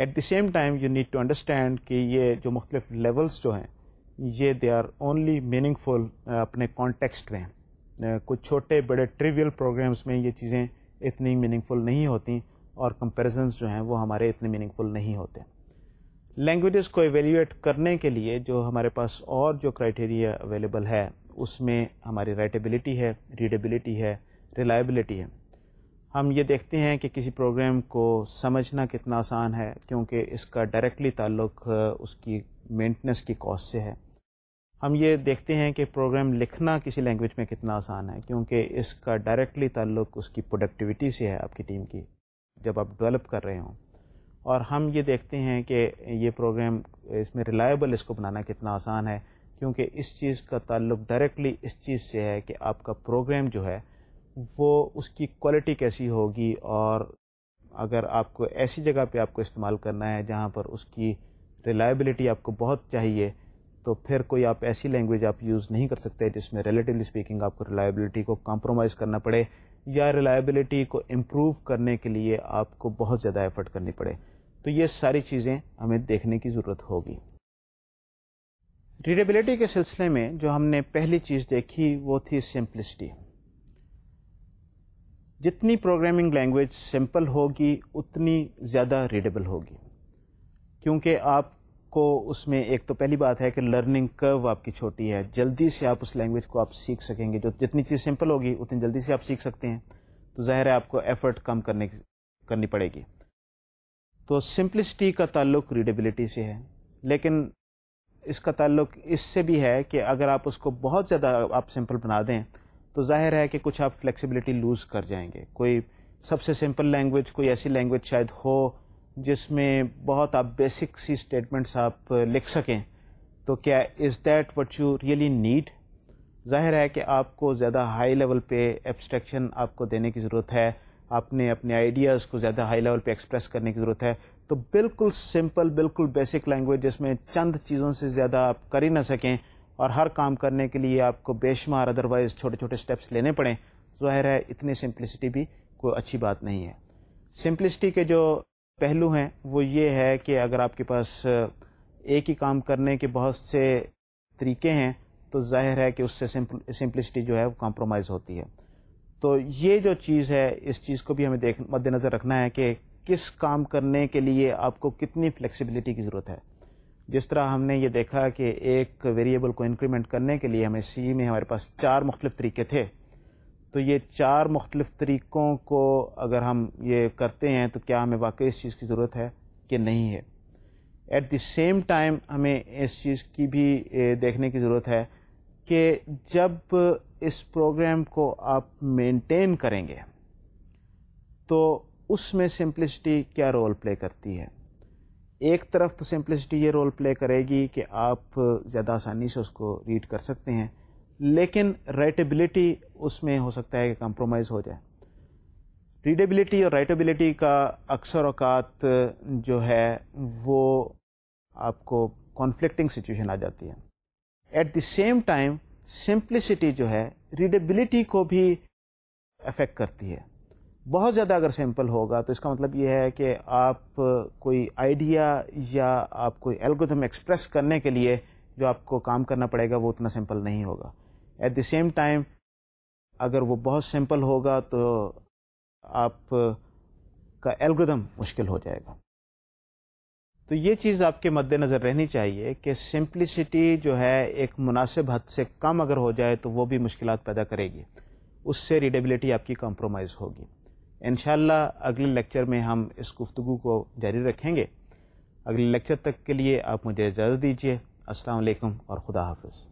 Speaker 1: at the same time you need to understand کہ یہ جو مختلف لیولس جو ہیں یہ they are only meaningful اپنے کانٹیکسٹ میں کچھ چھوٹے بڑے ٹریویل پروگرامس میں یہ چیزیں اتنی میننگ فل نہیں ہوتیں اور کمپیریزنس جو ہیں وہ ہمارے اتنے میننگ فل نہیں ہوتے لینگویجز کو ایویلیویٹ کرنے کے لیے جو ہمارے پاس اور جو کرائٹیریا اویلیبل ہے اس میں ہماری رائٹیبلٹی ہے ریڈیبلٹی ہے ریلائبلٹی ہے ہم یہ دیکھتے ہیں کہ کسی پروگرام کو سمجھنا کتنا آسان ہے کیونکہ اس کا ڈائریکٹلی تعلق اس کی مینٹننس کی کاسٹ سے ہے ہم یہ دیکھتے ہیں کہ پروگرام لکھنا کسی لینگویج میں کتنا آسان ہے کیونکہ اس کا ڈائریکٹلی تعلق اس کی پروڈکٹیوٹی سے ہے آپ کی ٹیم کی جب آپ ڈیولپ کر رہے ہوں اور ہم یہ دیکھتے ہیں کہ یہ پروگرام اس میں ریلائبل اس کو بنانا کتنا آسان ہے کیونکہ اس چیز کا تعلق ڈائریکٹلی اس چیز سے ہے کہ آپ کا پروگرام جو ہے وہ اس کی کوالٹی کیسی ہوگی اور اگر آپ کو ایسی جگہ پہ آپ کو استعمال کرنا ہے جہاں پر اس کی ریلائبلٹی آپ کو بہت چاہیے تو پھر کوئی آپ ایسی لینگویج آپ یوز نہیں کر سکتے جس میں ریلیٹیولی اسپیکنگ آپ کو ریلائبلٹی کو کمپرومائز کرنا پڑے یا ریلائبلٹی کو امپروو کرنے کے لیے آپ کو بہت زیادہ ایفرٹ کرنی پڑے تو یہ ساری چیزیں ہمیں دیکھنے کی ضرورت ہوگی ریڈیبلٹی کے سلسلے میں جو ہم نے پہلی چیز دیکھی وہ تھی سمپلسٹی جتنی پروگرامنگ لینگویج سمپل ہوگی اتنی زیادہ ریڈیبل ہوگی کیونکہ آپ کو اس میں ایک تو پہلی بات ہے کہ لرننگ کرو آپ کی چھوٹی ہے جلدی سے آپ اس لینگویج کو آپ سیکھ سکیں گے جو جتنی چیز سمپل ہوگی اتنی جلدی سے آپ سیکھ سکتے ہیں تو ظاہر ہے آپ کو ایفرٹ کم کرنے کرنی پڑے گی تو سمپلسٹی کا تعلق ریڈیبلٹی سے ہے لیکن اس کا تعلق اس سے بھی ہے کہ اگر آپ اس کو بہت زیادہ آپ سمپل بنا دیں تو ظاہر ہے کہ کچھ آپ فلیکسیبلٹی لوز کر جائیں گے کوئی سب سے سمپل لینگویج کوئی ایسی لینگویج شاید ہو جس میں بہت آپ بیسک سی اسٹیٹمنٹس آپ لکھ سکیں تو کیا is that what you really need ظاہر ہے کہ آپ کو زیادہ ہائی لیول پہ ایبسٹریکشن آپ کو دینے کی ضرورت ہے آپ نے اپنے آئیڈیاز کو زیادہ ہائی لیول پہ ایکسپریس کرنے کی ضرورت ہے تو بالکل سمپل بالکل بیسک لینگویج جس میں چند چیزوں سے زیادہ آپ کر ہی نہ سکیں اور ہر کام کرنے کے لیے آپ کو بے شمار ادروائز چھوٹے چھوٹے اسٹیپس لینے پڑیں ظاہر ہے اتنی سمپلسٹی بھی کوئی اچھی بات نہیں ہے سمپلسٹی کے جو پہلو ہیں وہ یہ ہے کہ اگر آپ کے پاس ایک ہی کام کرنے کے بہت سے طریقے ہیں تو ظاہر ہے کہ اس سے سمپلسٹی جو ہے وہ کمپرومائز ہوتی ہے تو یہ جو چیز ہے اس چیز کو بھی ہمیں دیکھ مد نظر رکھنا ہے کہ کس کام کرنے کے لیے آپ کو کتنی فلیکسیبلٹی کی ضرورت ہے جس طرح ہم نے یہ دیکھا کہ ایک ویریبل کو انکریمنٹ کرنے کے لیے ہمیں سی میں ہمارے پاس چار مختلف طریقے تھے تو یہ چار مختلف طریقوں کو اگر ہم یہ کرتے ہیں تو کیا ہمیں واقعی اس چیز کی ضرورت ہے کہ نہیں ہے ایٹ دی سیم ٹائم ہمیں اس چیز کی بھی دیکھنے کی ضرورت ہے کہ جب اس پروگرام کو آپ مینٹین کریں گے تو اس میں سمپلسٹی کیا رول پلے کرتی ہے ایک طرف تو سمپلسٹی یہ رول پلے کرے گی کہ آپ زیادہ آسانی سے اس کو ریڈ کر سکتے ہیں لیکن رائٹیبلٹی اس میں ہو سکتا ہے کہ کمپرومائز ہو جائے ریڈیبلٹی اور رائٹیبلٹی کا اکثر اوقات جو ہے وہ آپ کو کانفلکٹنگ سچویشن آ جاتی ہے at the same time simplicity جو ہے ریڈیبلٹی کو بھی افیکٹ کرتی ہے بہت زیادہ اگر سمپل ہوگا تو اس کا مطلب یہ ہے کہ آپ کوئی آئیڈیا یا آپ کوئی الگودم ایکسپریس کرنے کے لیے جو آپ کو کام کرنا پڑے گا وہ اتنا سمپل نہیں ہوگا ایٹ دی سیم ٹائم اگر وہ بہت سمپل ہوگا تو آپ کا الگودم مشکل ہو جائے گا تو یہ چیز آپ کے مد نظر رہنی چاہیے کہ سمپلسٹی جو ہے ایک مناسب حد سے کم اگر ہو جائے تو وہ بھی مشکلات پیدا کرے گی اس سے ریڈیبلٹی آپ کی کمپرومائز ہوگی انشاءاللہ شاء اگلے لیکچر میں ہم اس گفتگو کو جاری رکھیں گے اگلے لیکچر تک کے لیے آپ مجھے اجازت دیجیے السلام علیکم اور خدا حافظ